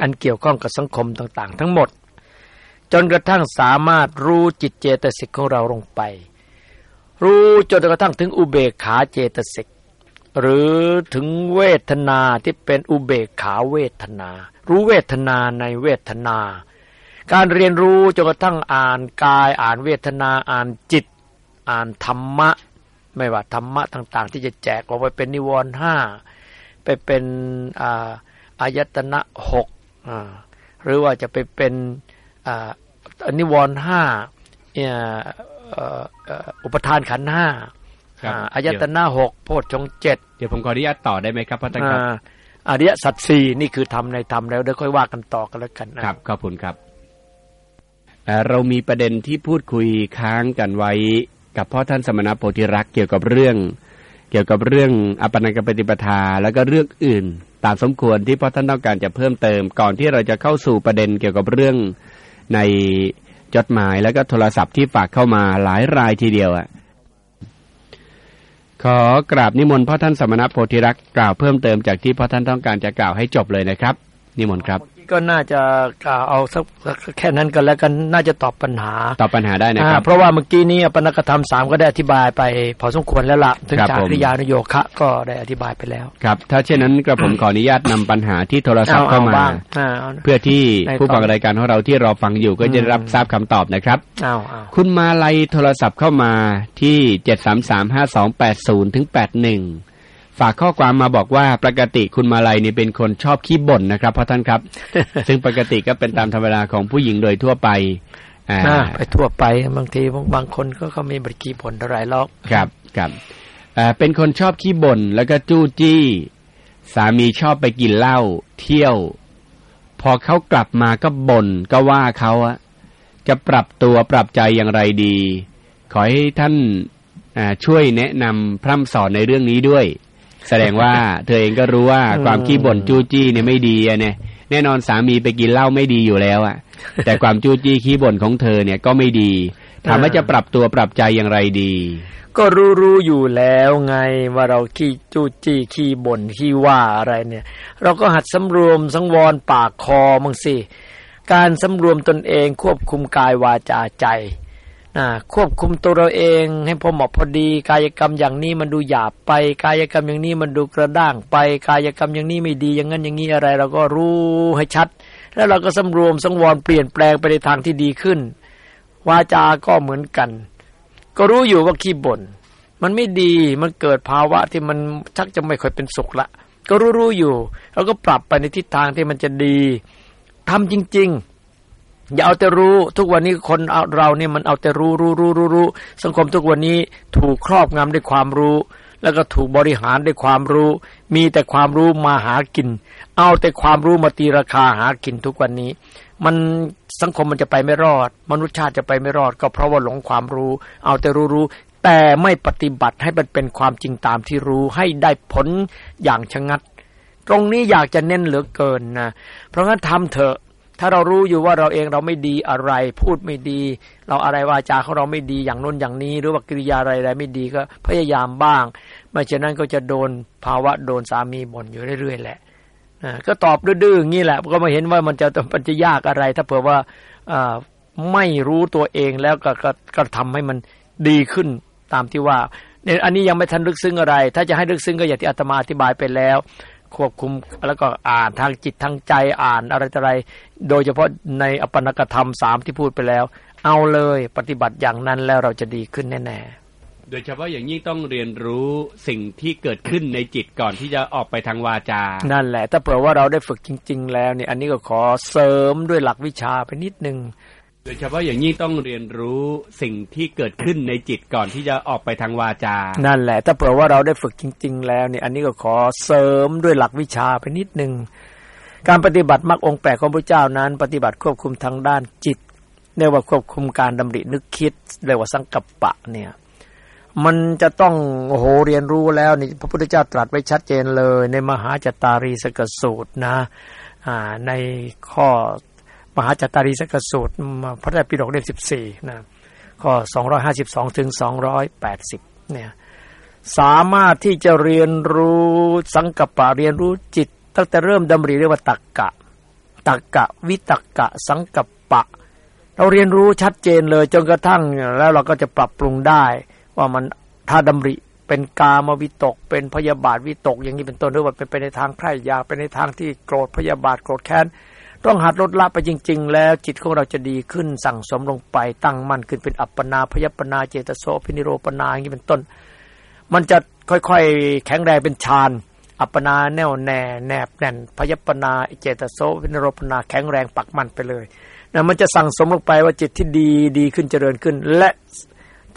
อันเกี่ยวข้องกับสังคมต่างๆ ทั้งหมด จนกระทั่งสามารถรู้จิตเจตสิกของเราลงไป รู้จนกระทั่งถึงอุเบกขาเจตสิกหรือถึงเวทนาที่เป็นอุเบกขาเวทนา รู้เวทนาในเวทนา การเรียนรู้จนกระทั่งอ่านกายอ่านเวทนาอ่านจิต อ่านธรรมะ ไม่ว่าธรรมะต่างๆ ที่จะแจกออกไปเป็นนิวรณ์ห้าไปเป็นอายตนะหกหรือว่าจะไปเป็นนิวรณ์ห้า อุปทานขันห้าอายตนะหกโพชฌงเจ็ดเดี๋ยวผมขออนุญาตต่อได้ไหมครับพระอาจารย์ครับอริยสัจสี่นี่คือทำในธรรมแล้วเดี๋ยวค่อยว่ากันต่อกันแล้วกันครับขอบคุณครับเรามีประเด็นที่พูดคุยค้างกันไว้ กับพ่อท่านสมณโพธิรักษ์เกี่ยวกับเรื่อง เกี่ยวกับเรื่องอปนังกปฏิปทาแล้วก็เรื่องอื่น ตามสมควรที่พ่อท่านต้องการจะเพิ่มเติม ก่อนที่เราจะเข้าสู่ประเด็นเกี่ยวกับเรื่องใน จดหมายแล้วก็โทรศัพท์ที่ฝากเข้ามาหลายรายทีเดียวอะขอกราบนิมนต์พ่อท่านสมณโพธิรักษ์กล่าวเพิ่มเติมจากที่พ่อท่านต้องการจะกล่าวให้จบเลยนะครับ นิมนต์ครับ ก็น่าจะกล่าวเอาสักแค่นั้นกันแล้วกันน่าจะตอบปัญหาตอบปัญหาได้นะครับ เพราะว่าเมื่อกี้นี้ปณกธรรมสามก็ได้อธิบายไป พอสมควรแล้วละถึงจากริยานโยคะก็ได้อธิบายไปแล้วครับ ถ้าเช่นนั้นกระผมขออนุญาตนำปัญหาที่โทรศัพท์เข้ามา เพื่อที่ผู้ฟังรายการของเราที่รอฟังอยู่ก็จะรับทราบคำตอบนะครับคุณมาลัยโทรศัพท์เข้ามาที่เจ็ดสามสามห้าสองแปดศูนย์ถึงแปดหนึ่ง ฝากข้อความมาบอกว่าปกติคุณมาลัยนี่เป็นคนชอบขี้บ่นนะครับพ่อท่านครับ ซึ่งปกติก็เป็นตามธรรมดาของผู้หญิงโดยทั่วไปอ่าไปทั่วไปบางทีบางคนก็เขามีบริกีบ่นเท่าไรหรอกครับครับอ่าเป็นคนชอบขี้บ่นแล้วก็จู้จี้ สามีชอบไปกินเหล้าเที่ยว พอเขากลับมาก็บ่นก็ว่าเขาอะจะปรับตัวปรับใจอย่างไรดี ขอให้ท่านช่วยแนะนำพร่ำสอนในเรื่องนี้ด้วย แสดงว่าเธอเองก็รู้ว่าความขี้บ่นจู้จี้เนี่ยไม่ดีอะเนี่ยแน่นอนสามีไปกินเหล้าไม่ดีอยู่แล้วอะแต่ความจู้จี้ขี้บ่นของเธอเนี่ยก็ไม่ดีถามว่าจะปรับตัวปรับใจอย่างไรดี ก็รู้รู้อยู่แล้วไงว่าเราขี้จู้จี้ขี้บ่นขี้ว่าอะไรเนี่ย เราก็หัดสำรวมสังวรปากคอมั่งสิการสำรวมตนเองควบคุมกายวาจาใจ ควบคุมตัวเราเองให้พอเหมาะพอดี กายกรรมอย่างนี้มันดูหยาบไป กายกรรมอย่างนี้มันดูกระด้างไป กายกรรมอย่างนี้ไม่ดีอย่างนั้นอย่างนี้อะไร เราก็รู้ให้ชัด แล้วเราก็สำรวมสังวรเปลี่ยนแปลงไปในทางที่ดีขึ้น วาจาก็เหมือนกัน ก็รู้อยู่ว่าขี้บ่นมันไม่ดีมันเกิดภาวะที่มันชักจะไม่ค่อยเป็นสุขละ ก็รู้รู้อยู่เราก็ปรับไปในทิศทางที่มันจะดีทำจริง ๆ อย่าเอาแต่รู้ ทุกวันนี้คนเราเนี่ยมันเอาแต่รู้รู้รู้รู้รู้สังคมทุกวันนี้ถูกครอบงำด้วยความรู้ แล้วก็ถูกบริหารด้วยความรู้ มีแต่ความรู้มาหากิน เอาแต่ความรู้มาตีราคาหากินทุกวันนี้ มันสังคมมันจะไปไม่รอด มนุษยชาติจะไปไม่รอด ก็เพราะว่าหลงความรู้ เอาแต่รู้รู้แต่ไม่ปฏิบัติให้มันเป็นความจริงตามที่รู้ให้ได้ผลอย่างชะงัด ตรงนี้อยากจะเน้นเหลือเกินนะเพราะงั้นทำเถอะ ถ้าเรารู้อยู่ว่าเราเองเราไม่ดีอะไร พูดไม่ดี เราอะไรวาจาของเราไม่ดีอย่างน้นอย่างนี้ หรือว่ากิริยาอะไรอะไรไม่ดีก็พยายามบ้างไม่เช่นนั้นก็จะโดนภาวะโดนสามีบ่นอยู่เรื่อยๆแหละก็ตอบดื้อๆอย่างนี้แหละก็มาเห็นว่ามันจะมันจะยากอะไร ถ้าเผื่อว่าไม่รู้ตัวเองแล้วก็ก็ทำให้มันดีขึ้นตามที่ว่าเนี่ยอันนี้ยังไม่ทันลึกซึ้งอะไร ถ้าจะให้ลึกซึ้งก็อย่างที่อาตมาอธิบายไปแล้ว ควบคุมแล้วก็อ่านทางจิตทางใจอ่านอะไรอะไร โดยเฉพาะในอปนกธรรมสามที่พูดไปแล้ว เอาเลยปฏิบัติอย่างนั้นแล้วเราจะดีขึ้นแน่ๆ โดยเฉพาะอย่างยิ่งต้องเรียนรู้สิ่งที่เกิดขึ้นในจิตก่อนที่จะออกไปทางวาจา นั่นแหละ ถ้าเผื่อว่าเราได้ฝึกจริง ๆ แล้วเนี่ยอันนี้ก็ขอเสริมด้วยหลักวิชาไปนิดนึง โดยเฉพาะอย่างนี้ต้องเรียนรู้สิ่งที่เกิดขึ้นในจิตก่อนที่จะออกไปทางวาจา นั่นแหละ ถ้าเผื่อว่าเราได้ฝึกจริง ๆ แล้วเนี่ยอันนี้ก็ขอเสริมด้วยหลักวิชาไปนิดนึงการปฏิบัติมรรคองแปดของพระเจ้านั้น ปฏิบัติควบคุมทางด้านจิตเรียกว่าควบคุมการดำรินึกคิดเรียกว่าสังกัปปะเนี่ย มันจะต้องโอ้โหเรียนรู้แล้วนี่พระพุทธเจ้าตรัสไว้ชัดเจนเลย ในมหาจตารีสกสูตรนะ อ่าในข้อ มหาจัตตารีสกสูตรพระไตรปิฎกเล่มสิบสี่นะก็สองร้อยห้าสิบสองถึงสองร้อยแปดสิบเนี่ยสามารถที่จะเรียนรู้สังกัปปะเรียนรู้จิต ตั้งแต่เริ่มดำริเรียกว่าตักกะตักกะ วิตักกะ สังกัปปะ เราเรียนรู้ชัดเจนเลยจนกระทั่งแล้วเราก็จะปรับปรุงได้ ว่ามันถ้าดำริเป็นกามวิตก เป็นพยาบาทวิตก อย่างนี้เป็นต้นหรือว่าเป็นไปในทางใคร่ยาเป็นในทางที่โกรธพยาบาทโกรธแค้น ต้องหัดลดละไปจริง ๆ แล้วจิตของเราจะดีขึ้นสั่งสมลงไปตั้งมั่นขึ้นเป็นอัปปนาพยปนาเจตโสพินิโรปนาอย่างนี้เป็นต้น มันจะค่อยๆ แข็งแรงเป็นฌานอัปปนาแน่วแน่แนบแน่นพยปนาเจตโสพินิโรปนาแข็งแรงปักมั่นไปเลยนะมันจะสั่งสมลงไปว่าจิตที่ดีดีขึ้นเจริญขึ้น และ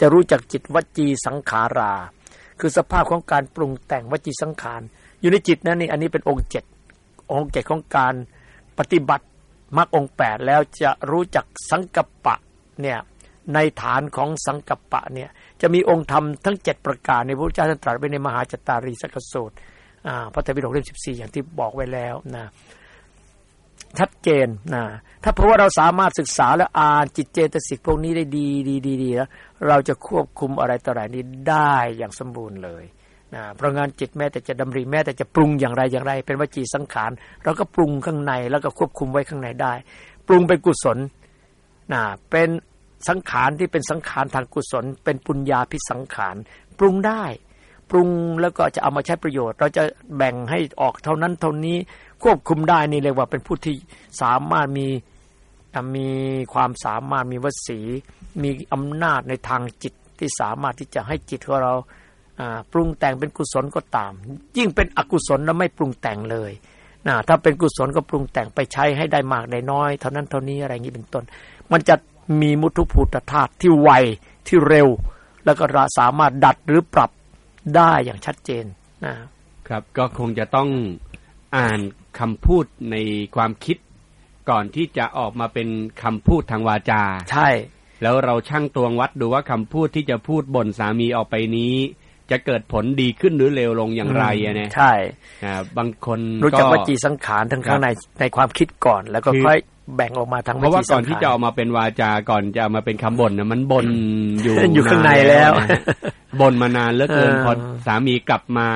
จะรู้จักจิตวจีสังขารา คือสภาพของการปรุงแต่งวจีสังขาร อยู่ในจิตนั้นนี่อันนี้เป็นองค์เจ็ดองค์เจ็ดของการ ปฏิบัติมรรคองแปดแล้วจะรู้จักสังกัปปะเนี่ยในฐานของสังกัปปะเนี่ยจะมีองค์ธรรมทั้งเจ็ดประการในพระพุทธเจ้าตรัสไว้ในมหาจตารีสักสูตรพระไตรปิฎกเล่มสิบสี่อย่างที่บอกไว้แล้วนะชัดเจนนะถ้าเพราะว่าเราสามารถศึกษาและอ่านจิตเจตสิกพวกนี้ได้ดีดีดีดีแล้วเราจะควบคุมอะไรต่ออะไรนี้ได้อย่างสมบูรณ์เลย นะเพราะงานจิตแม้แต่จะดำริแม้แต่จะปรุงอย่างไรอย่างไร เป็นวจีสังขารเราก็ปรุงข้างในแล้วก็ควบคุมไว้ข้างในได้ ปรุงเป็นกุศลนะเป็นสังขารที่เป็นสังขารทางกุศล เป็นปุญญาพิสังขารปรุงได้ ปรุงแล้วก็จะเอามาใช้ประโยชน์ เราจะแบ่งให้ออกเท่านั้นเท่านี้ควบคุมได้นี่เรียกว่าเป็นผู้ที่สามารถมีมีความสามารถมีวสี มีอำนาจในทางจิตที่สามารถที่จะให้จิตของเรา ปรุงแต่งเป็นกุศลก็ตาม ยิ่งเป็นอกุศลแล้วไม่ปรุงแต่งเลยนะถ้าเป็นกุศลก็ปรุงแต่งไปใช้ให้ได้มากได้น้อย เท่านั้นเท่านี้อะไรอย่างนี้เป็นต้น มันจะมีมุทุภูตธาตุที่ไวที่เร็ว แล้วก็สามารถดัดหรือปรับได้อย่างชัดเจนนะครับ ก็คงจะต้องอ่านคำพูดในความคิด ก่อนที่จะออกมาเป็นคำพูดทางวาจา ใช่ แล้วเราช่างตวงวัดดูว่าคำพูดที่จะพูดบ่นสามีออกไปนี้ จะเกิดผลดีขึ้นหรือเร็วลงอย่างไรเนี่ยใช่บางคนรู้จักวจีสังขารทั้งข้างในในความคิดก่อน แล้วก็ค่อยแบ่งออกมาทั้งเพราะว่าก่อนที่จะออกมาเป็นวาจาก่อนจะมาเป็นคำบ่นนะมันบ่นอยู่อยู่ข้างในแล้วบ่นมานานเหลือเกินพอสามีกลับมา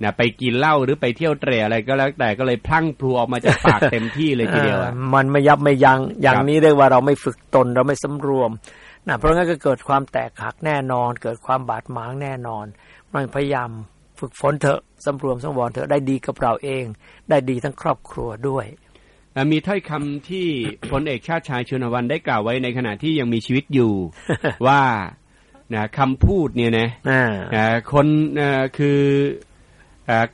เนี่ยไปกินเหล้าหรือไปเที่ยวเตะอะไรก็แล้วแต่ก็เลยพลั่งพลูออกมาจากปากเต็มที่เลยทีเดียวมันไม่ยับไม่ยั้งอย่างนี้เรียกว่าเราไม่ฝึกตนเราไม่สำรวม นะเพราะงั้นก็เกิดความแตกหักแน่นอน เกิดความบาดหมางแน่นอน มันพยายามฝึกฝนเถอะสำรวมสังวรเถอะได้ดีกับเราเอง ได้ดีทั้งครอบครัวด้วยมีถ้อยคำที่พลเอกชาติชายชุนวันได้กล่าวไว้ในขณะที่ยังมีชีวิตอยู่ ว่านะคำพูดเนี่ยนะคนคือ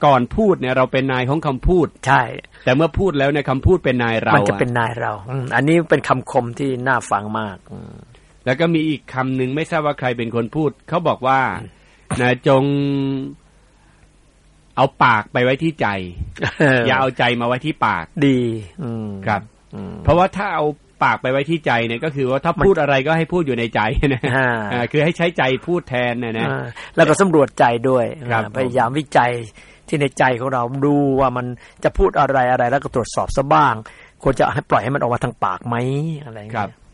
ก่อนพูดเนี่ยเราเป็นนายของคำพูด ใช่ แต่เมื่อพูดแล้วเนี่ยคำพูดเป็นนายเรา มันจะเป็นนายเรา อันนี้เป็นคำคมที่น่าฟังมาก แล้วก็มีอีกคำหนึ่งไม่ทราบว่าใครเป็นคนพูด เขาบอกว่านะจงเอาปากไปไว้ที่ใจ อย่าเอาใจมาไว้ที่ปาก ดีครับเพราะว่าถ้าเอาปากไปไว้ที่ใจเนี่ยก็คือว่าถ้าพูดอะไรก็ให้พูดอยู่ในใจนะอ่าอ่าคือให้ใช้ใจพูดแทนนะนะอ่าแล้วก็สำรวจใจด้วยครับอ่าพยายามวิจัยที่ในใจของเราดูว่ามันจะพูดอะไรอะไรแล้วก็ตรวจสอบซะบ้างควรจะให้ปล่อยให้มันออกมาทางปากไหมอะไรอย่างครัเงี้บย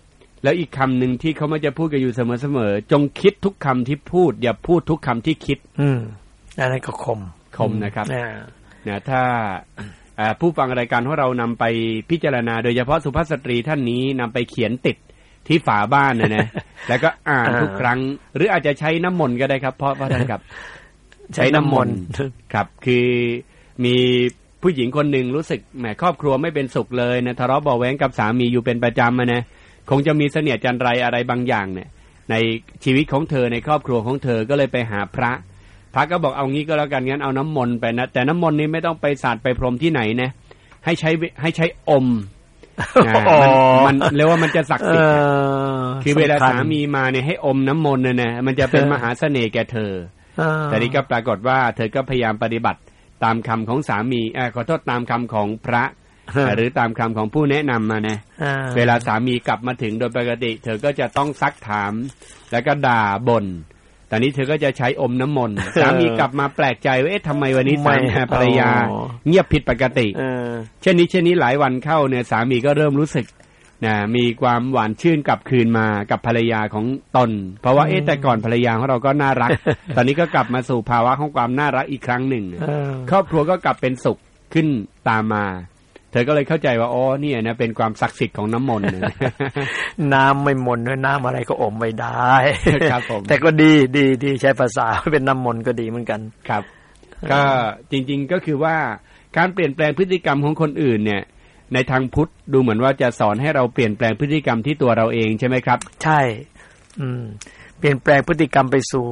แล้วอีกคำหนึ่งที่เขามักจะพูดกันอยู่เสมอๆจงคิดทุกคำที่พูด อย่าพูดทุกคำที่คิด อืมอันนั้นก็คมคมนะครับอ่านะถ้าอ่าผู้ฟังรายการของเรานำไปพิจารณา โดยเฉพาะสุภาพสตรีท่านนี้นำไปเขียนติดที่ฝาบ้านนะนะแล้วก็อ่านทุกครั้ง หรืออาจจะใช้น้ำมนต์ก็ได้ครับ เพราะพระท่านครับ ใช้น้ำมนต์ครับ คือมีผู้หญิงคนหนึ่งรู้สึกแหมครอบครัวไม่เป็นสุขเลยนะทะเลาะเบาะแว้งกับสามีอยู่เป็นประจำอะนะ คงจะมีเสนียดจันไรอะไรบางอย่างเนี่ย ในชีวิตของเธอในครอบครัวของเธอก็เลยไปหาพระ พระก็บอกเอางี้ก็แล้วกันงั้นเอาน้ำมนต์ไปนะแต่น้ำมนต์นี้ไม่ต้องไปสาดไปพรมที่ไหนนะให้ใช้ให้ใช้อมนะอ๋อมันมันเรียกว่ามันจะศักดิ์เอสิทธิ์อคือเวลาสำคัญสามีมาเนี่ยให้อมน้ำมนต์นะนะมันจะเป็นเออมหาเสน่ห์แก่เธออ่าแต่นี่ก็ปรากฏว่าเธอก็พยายามปฏิบัติตามคำของสามีเออขอโทษตามคำของพระ หรือตามคำของผู้แนะนำมานะอ่าเวลาสามีกลับมาถึงโดยปกติ เธอก็จะต้องซักถาม แล้วก็ด่าบ่นแต่นี้เธอก็จะใช้อมน้ำมนต์สามีกลับมาแปลกใจว่าเอ๊ะทำไมวันนี้สามีภรรยา เงียบผิดปกติเออเช่นนี้เช่นนี้หลายวันเข้าเนี่ยสามีก็เริ่มรู้สึกนะมีความหวานชื่นกลับคืนมากับภรรยาของตน เพราะว่าเอ๊ะแต่ก่อนภรรยาของเราก็น่ารัก ตอนนี้ก็กลับมาสู่ภาวะของความน่ารักอีกครั้งหนึ่งเออครอบครัวก็กลับเป็นสุขขึ้นตามมา เธอก็เลยเข้าใจว่าอ๋อเนี่ยนะเป็นความศักดิ์สิทธิ์ของน้ำมนต์นะน้ำไม่มนต์ด้วยน้ำอะไรก็อมไม่ได้ครับผมแต่ก็ดีดีดีใช้ภาษาเป็นน้ำมนต์ก็ดีเหมือนกันครับ ก็จริง ๆก็คือว่าการเปลี่ยนแปลงพฤติกรรมของคนอื่นเนี่ยในทางพุทธดูเหมือนว่าจะสอนให้เราเปลี่ยนแปลงพฤติกรรมที่ตัวเราเองใช่ไหมครับ ใช่ อืม เปลี่ยนแปลงพฤติกรรมไปสู่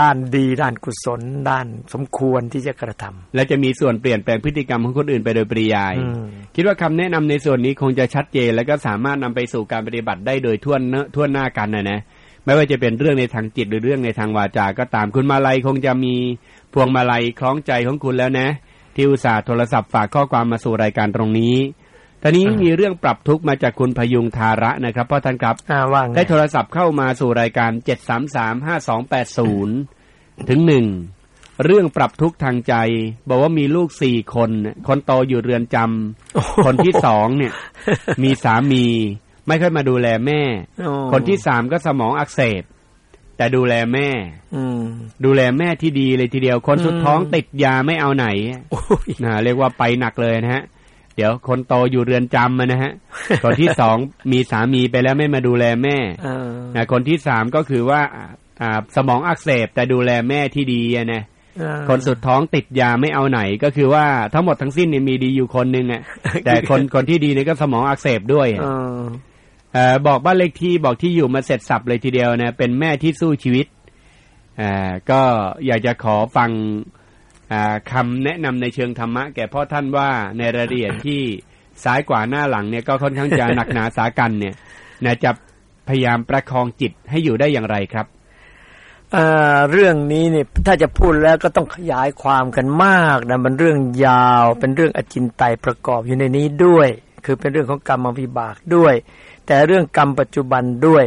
ด้านดี ด้านกุศล ด้านสมควรที่จะกระทำและจะมีส่วนเปลี่ยนแปลงพฤติกรรมของคนอื่นไปโดยปริยายอืมคิดว่าคำแนะนำในส่วนนี้คงจะชัดเจน และก็สามารถนำไปสู่การปฏิบัติได้โดยทั่วเนทั่วหน้ากันนะนะไม่ว่าจะเป็นเรื่องในทางจิตหรือเรื่องในทางวาจา ก็ตามคุณมาลัยคงจะมีพวงมาลัยคล้องใจของคุณแล้วนะ ที่อุตส่าห์โทรศัพท์ฝากข้อความมาสู่รายการตรงนี้ ตอนนี้มีเรื่องปรับทุกข์มาจากคุณพยุงทาระนะครับพ่อท่านครับอ่าว่างได้โทรศัพท์เข้ามาสู่รายการ733-5280ถึงหนึ่งเรื่องปรับทุกข์ทางใจ บอกว่ามีลูกสี่คน คนโตอยู่เรือนจำคนที่สองเนี่ย มีสามี ไม่ค่อยมาดูแลแม่โอ้คนที่สามก็สมองอักเสบ แต่ดูแลแม่อืมดูแลแม่ที่ดีเลยทีเดียว คนสุดอืมท้องติดยาไม่เอาไหนโอ้ยนะเรียกว่าไปหนักเลยนะฮะ เดี๋ยวคนโตอยู่เรือนจำอะนะฮะ คนที่สองมีสามีไปแล้วไม่มาดูแลแม่เออนะคนที่สามก็คือว่าอ่าอ่าสมองอักเสบแต่ดูแลแม่ที่ดีอะนะเออคนสุดท้องติดยาไม่เอาไหน ก็คือว่าทั้งหมดทั้งสิ้นเนี่ยมีดีอยู่คนหนึ่งอะ แต่คนคนที่ดีเนี่ยก็สมองอักเสบด้วยเออเอ่อบอกบ้านเลขที่บอกที่อยู่มาเสร็จสับเลยทีเดียวนะ เป็นแม่ที่สู้ชีวิตเอ่อก็อยากจะขอฟัง อ่าคำแนะนำในเชิงธรรมะ แก่พ่อท่านว่าในรายละเอียดที่ซ้ายกว่าหน้าหลังเนี่ยก็ค่อนข้างจะหนักหนาสากันเนี่ยนะจะพยายามประคองจิตให้อยู่ได้อย่างไรครับเอ่อเรื่องนี้เนี่ยถ้าจะพูดแล้วก็ต้องขยายความกันมากนะมันเรื่องยาวเป็นเรื่องอจินไตยประกอบอยู่ในนี้ด้วย คือเป็นเรื่องของกรรมวิบากด้วย แต่เรื่องกรรมปัจจุบันด้วย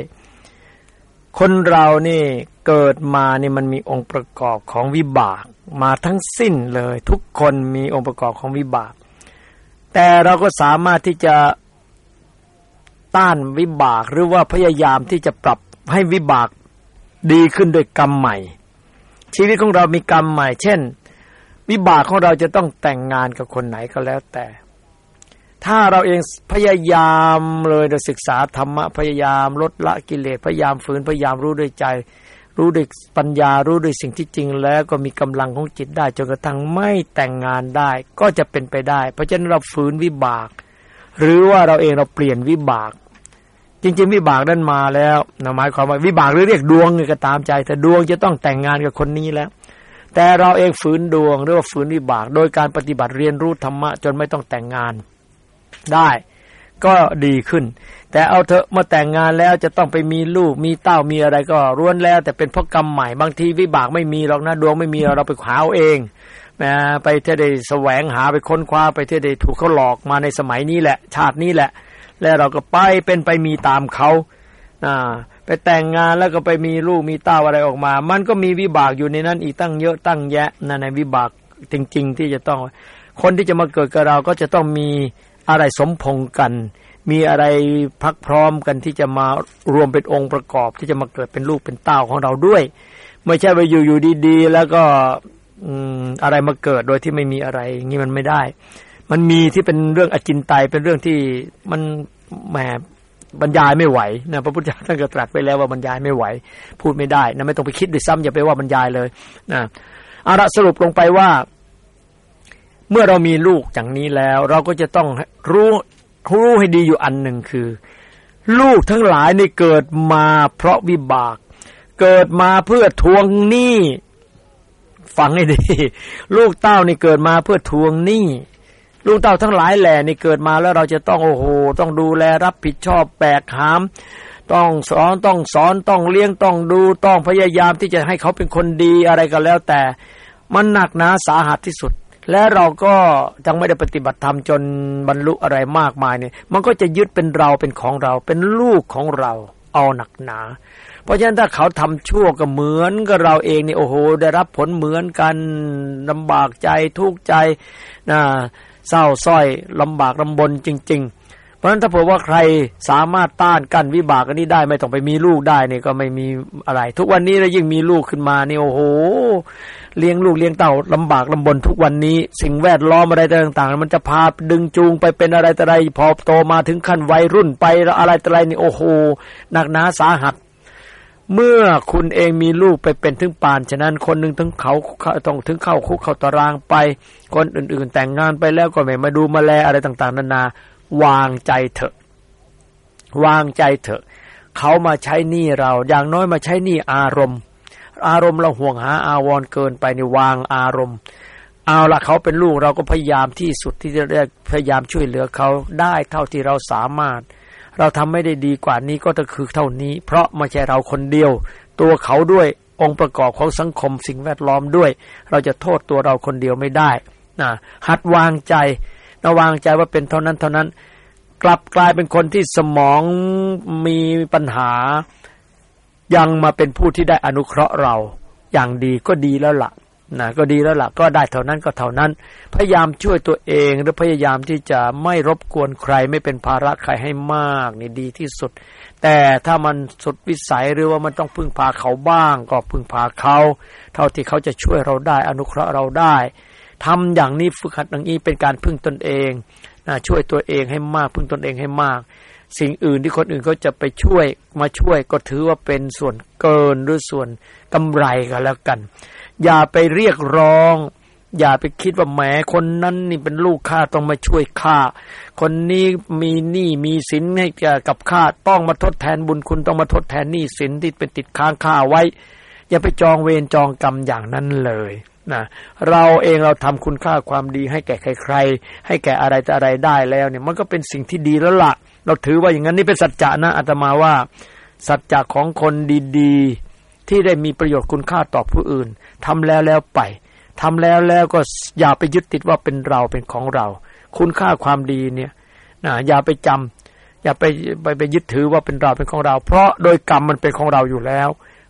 คนเรานี่เกิดมานี่มันมีองค์ประกอบของวิบาก มาทั้งสิ้นเลย ทุกคนมีองค์ประกอบของวิบาก แต่เราก็สามารถที่จะต้านวิบากหรือว่าพยายามที่จะปรับให้วิบากดีขึ้นโดยกรรมใหม่ ชีวิตของเรามีกรรมใหม่ เช่น วิบากของเราจะต้องแต่งงานกับคนไหนก็แล้วแต่ ถ้าเราเองพยายามเลยโดยศึกษาธรรมะพยายามลดละกิเลสพยายามฝืนพยายามรู้ด้วยใจ รู้ด้วยปัญญารู้ด้วยสิ่งที่จริง แล้วก็มีกำลังของจิตได้จนกระทั่งไม่แต่งงานได้ ก็จะเป็นไปได้ เพราะฉะนั้นเราฝืนวิบาก หรือว่าเราเองเราเปลี่ยนวิบาก จริง ๆ วิบากนั้นมาแล้วนะหมายความว่าวิบากหรือเรียกดวงเนี่ยก็ตามใจแต่ดวงจะต้องแต่งงานกับคนนี้แล้วแต่เราเองฝืนดวงหรือว่าฝืนวิบาก โดยการปฏิบัติเรียนรู้ธรรมะจนไม่ต้องแต่งงาน ได้ ก็ดีขึ้น แต่เอาเถอะมาแต่งงานแล้วจะต้องไปมีลูกมีเต้ามีอะไรก็ร้วนแล้ว แต่เป็นเพราะกรรมใหม่บางทีวิบากไม่มีหรอกนะดวงไม่มีเราไปขวาเอาเองนะไปเที่ยวได้แสวงหาไปค้นคว้าไปเที่ยวได้ถูกเขาหลอกมาในสมัยนี้แหละ ชาตินี้แหละ แล้วเราก็ไปเป็นไปมีตามเขาอ่าไปแต่งงานแล้วก็ไปมีลูกมีเต้าอะไรออกมา มันก็มีวิบากอยู่ในนั้นอีกตั้งเยอะตั้งแยะนั่นในวิบากจริง ๆ ที่จะต้อง คนที่จะมาเกิดกับเราก็จะต้องมี อะไรสมพงกัน มีอะไรพักพร้อมกันที่จะมารวมเป็นองค์ประกอบที่จะมาเกิดเป็นลูกเป็นเต้าของเราด้วย ไม่ใช่ไปอยู่อยู่ดีๆ แล้วก็อืมอะไรมาเกิดโดยที่ไม่มีอะไรอย่างนี้มันไม่ได้ มันมีที่เป็นเรื่องอจินไตยเป็นเรื่องที่มันแหมบรรยายไม่ไหวนะพระพุทธเจ้าท่านก็ตรัสไปแล้วว่าบรรยายไม่ไหว พูดไม่ได้นะไม่ต้องไปคิดด้วยซ้ำอย่าไปว่าบรรยายเลยนะเอาละสรุปลงไปว่า เมื่อเรามีลูกอย่างนี้แล้ว เราก็จะต้องรู้รู้ให้ดีอยู่อันหนึ่งคือ ลูกทั้งหลายในเกิดมาเพราะวิบาก เกิดมาเพื่อทวงหนี้ฟังให้ดี ลูกเต้านี่เกิดมาเพื่อทวงหนี้ลูกเต้าทั้งหลายแหล่นี่เกิดมาแล้วเราจะต้องโอ้โห ต้องดูแลรับผิดชอบแบกหาม ต้องสอนต้องสอนต้องเลี้ยงต้องดูต้องพยายามที่จะให้เขาเป็นคนดีอะไรก็แล้วแต่ มันหนักหนาสาหัสที่สุด และเราก็ยังไม่ได้ปฏิบัติธรรมจนบรรลุอะไรมากมายเนี่ย มันก็จะยึดเป็นเราเป็นของเรา เป็นลูกของเรา เอาหนักหนา เพราะฉะนั้นถ้าเขาทำชั่วก็เหมือนกับเราเองนี่โอ้โห ได้รับผลเหมือนกันลำบากใจทุกข์ใจนะเศร้าส้อยลำบากลำบนจริง ๆ ราะฉะนั้นถ้าเผื่อว่าใครสามารถต้านกั้นวิบากอันนี้ได้ไม่ต้องไปมีลูกได้เนี่ยก็ไม่มีอะไร ทุกวันนี้เรายิ่งมีลูกขึ้นมาเนี่ยโอ้โห เลี้ยงลูกเลี้ยงเต่าลำบากลำบนทุกวันนี้ สิ่งแวดล้อมอะไรต่างๆ มันจะพาดึงจูงไปเป็นอะไรแต่อะไรพอโตมาถึงขั้นวัยรุ่นไปอะไรแต่อะไรนี่โอ้โหหนักหนาสาหัส เมื่อคุณเองมีลูกไปเป็นถึงปานฉะนั้นคนหนึ่งถึงเขาต้องถึงเข้าคุกเข้าตารางไป คนอื่นๆ แต่งงานไปแล้วก็ไม่มาดูมาแลอะไรต่าง ๆนานา วางใจเถอะ วางใจเถอะ เขามาใช้หนี้เรา อย่างน้อยมาใช้หนี้อารมณ์ อารมณ์เราห่วงหาอาวรเกินไปในวางอารมณ์ เอาละเขาเป็นลูกเราก็พยายามที่สุดที่จะได้พยายามช่วยเหลือเขาได้เท่าที่เราสามารถ เราทำไม่ได้ดีกว่านี้ก็จะคือเท่านี้ เพราะไม่ใช่เราคนเดียว ตัวเขาด้วยองค์ประกอบของสังคมสิ่งแวดล้อมด้วย เราจะโทษตัวเราคนเดียวไม่ได้นะหัดวางใจ นะวางใจว่าเป็นเท่านั้นเท่านั้น กลับกลายเป็นคนที่สมองมีปัญหา ยังมาเป็นผู้ที่ได้อนุเคราะห์เราอย่างดีก็ดีแล้วละ่ะนะก็ดีแล้วละ่ะ ก็ได้เท่านั้นก็เท่านั้น พยายามช่วยตัวเองหรือพยายามที่จะไม่รบกวนใครไม่เป็นภาระใครให้มากนี่ดีที่สุด แต่ถ้ามันสุดวิสัยหรือว่ามันต้องพึ่งพาเขาบ้าง ก็พึ่งพาเขา เท่าที่เขาจะช่วยเราได้ อนุเคราะห์เราได้ ทำอย่างนี้ฝึกหัดอย่างนี้เป็นการพึ่งตนเองนะช่วยตัวเองให้มากพึ่งตนเองให้มาก สิ่งอื่นที่คนอื่นเขาจะไปช่วยมาช่วยก็ถือว่าเป็นส่วนเกินหรือส่วนกำไรก็แล้วกัน อย่าไปเรียกร้องอย่าไปคิดว่าแหมคนนั้นนี่เป็นลูกข้าต้องมาช่วยข้า คนนี้มีหนี้มีสินให้กับข้าต้องมาทดแทนบุญคุณต้องมาทดแทนหนี้สินที่เป็นติดค้างข้าไว้ อย่าไปจองเวรจองกรรมอย่างนั้นเลย นะเราเองเราทำคุณค่าความดีให้แก่ใคร ๆ ให้แก่อะไรแต่อะไรได้แล้วเนี่ยมันก็เป็นสิ่งที่ดีแล้วละ่ะ เราถือว่าอย่างนั้นนี่เป็นสัจจะนะอาตมาว่า สัจจะของคนดีๆ ที่ได้มีประโยชน์คุณค่าต่อผู้อื่นทำแล้วแล้วไปทำแล้วแล้วก็อย่าไปยึดติดว่าเป็นเราเป็นของเรา คุณค่าความดีเนี่ยนะอย่าไปจำอย่าไปไปไปยึดถือว่าเป็นเราเป็นของเรา เพราะโดยกรรมมันเป็นของเราอยู่แล้ว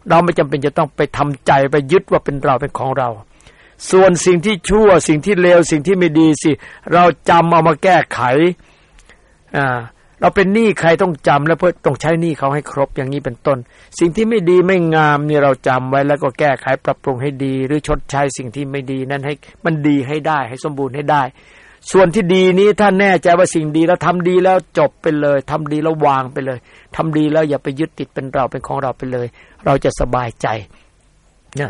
เราไม่จำเป็นจะต้องไปทำใจไปยึดว่าเป็นเราเป็นของเรา ส่วนสิ่งที่ชั่วสิ่งที่เลวสิ่งที่ไม่ดีสิ เราจำเอามาแก้ไขอ่าเราเป็นหนี้ใครต้องจำแล้วเพื่อต้องใช้หนี้เขาให้ครบอย่างนี้เป็นต้น สิ่งที่ไม่ดีไม่งามนี่เราจำไว้แล้วก็แก้ไขปรับปรุงให้ดี หรือชดใช้สิ่งที่ไม่ดีนั้นให้มันดีให้ได้ให้สมบูรณ์ให้ได้ ส่วนที่ดีนี้ถ้าแน่ใจว่าสิ่งดีแล้วทำดีแล้วจบไปเลยทำดีแล้ววางไปเลยทำดีแล้วอย่าไปยึดติดเป็นเราเป็นของเราไปเลย เราจะสบายใจนะ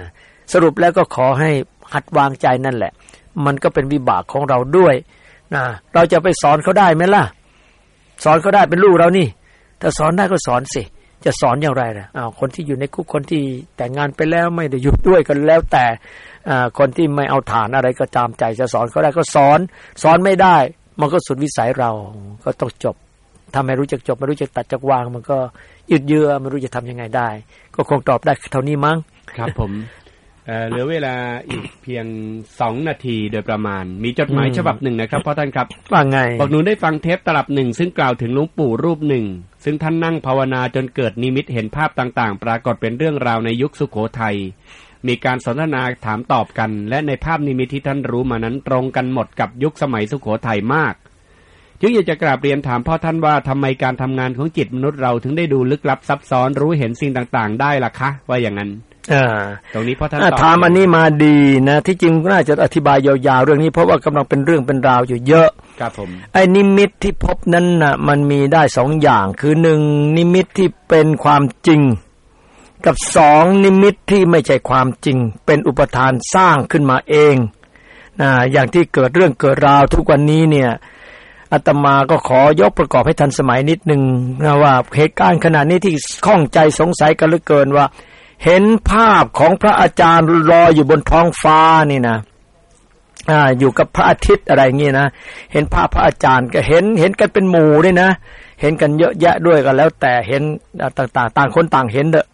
สรุปแล้วก็ขอให้ หัดวางใจนั่นแหละ มันก็เป็นวิบากของเราด้วยนะเราจะไปสอนเขาได้ไหมล่ะ สอนเขาได้เป็นลูกเรานี่ ถ้าสอนได้ก็สอนสิ จะสอนอย่างไรล่ะอ้าวคนที่อยู่ในคุกคนที่แต่งงานไปแล้วไม่ได้อยู่ด้วยกันแล้วแต่คนที่ไม่เอาฐานอะไรก็ตามใจ จะสอนเขาได้ก็สอน สอนไม่ได้ มันก็สุดวิสัยเราก็ต้องจบถ้าไม่รู้จักจบไม่รู้จักตัดจักวาง มันก็ยืดเยื้อไม่รู้จะทํำยังไงได้ ก็คงตอบได้เท่านี้มั้งครับผม เอ่อเหลือเวลาอีกเพียงสองนาทีโดยประมาณ มีจดหมายอืมฉบับหนึ่งนะครับพ่อท่านครับว่าไง บอกหนูได้ฟังเทปตลับหนึ่งซึ่งกล่าวถึงหลวงปู่รูปหนึ่ง ซึ่งท่านนั่งภาวนาจนเกิดนิมิตเห็นภาพต่างๆ ปรากฏเป็นเรื่องราวในยุคสุขโขทัยมีการสนทนาถามตอบกัน และในภาพนิมิตที่ท่านรู้มานั้นตรงกันหมดกับยุคสมัยสุขโขทัยมากจึงอยากจะกราบเรียนถามพ่อท่านว่าทำไมการทำงานของจิตมนุษย์เราถึงได้ดูลึกลับซับซ้อนรู้เห็นสิ่งต่างๆ ได้ล่ะคะ ว่าอย่างนั้นอ่า ตรงนี้พ่อท่านอ่าตอบถามอันนี้มาดีนะ ที่จริงน่าจะอธิบายยาวๆเรื่องนี้เพราะว่ากำลังเป็นเรื่องเป็นราวอยู่เยอะครับผมไอ้นิมิตที่พบนั้นน่ะ มันมีได้สองอย่าง คือหนึ่งนิมิตที่เป็นความจริง กับสองนิมิตที่ไม่ใช่ความจริง เป็นอุปาทานสร้างขึ้นมาเองนะอย่างที่เกิดเรื่องเกิดราวทุกวันนี้เนี่ยอาตมาก็ขอยกประกอบให้ทันสมัยนิดหนึ่งนะว่าเหตุการณ์ขณะนี้ที่ข้องใจสงสัยกันเหลือเกินว่า เห็นภาพของพระอาจารย์ลอยอยู่บนท้องฟ้านี่นะอ่าอยู่กับพระอาทิตย์อะไรเงี้ยนะเห็นภาพพระอาจารย์ก็เห็นเห็นกันเป็นหมู่ด้วยนะ เห็นกันเยอะแยะด้วยกันแล้ว แต่เห็นต่างๆ ต่างคนต่างเห็นเด้อ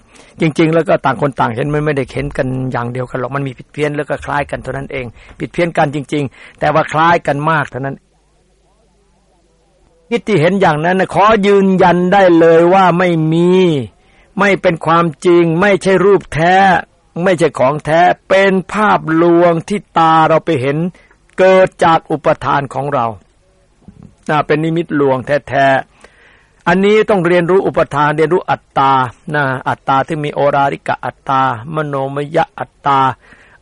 จริง ๆ แล้วก็ต่างคนต่างเห็นมันไม่ได้เห็นกันอย่างเดียวกันหรอกมันมีผิดเพี้ยนแล้วก็คล้ายกันเท่านั้นเอง ผิดเพี้ยนกันจริง ๆ แต่ว่าคล้ายกันมากเท่านั้นนิที่เห็นอย่างนั้นนะขอยืนยันได้เลยว่าไม่มี ไม่เป็นความจริง ไม่ใช่รูปแท้ ไม่ใช่ของแท้ เป็นภาพลวงที่ตาเราไปเห็น เกิดจากอุปทานของเรานะเป็นนิมิตลวงแท้ๆ อันนี้ต้องเรียนรู้อุปทานเรียนรู้อัตตานะอัตตาที่มีโอราริกะอัตตา มโนมยะอัตตา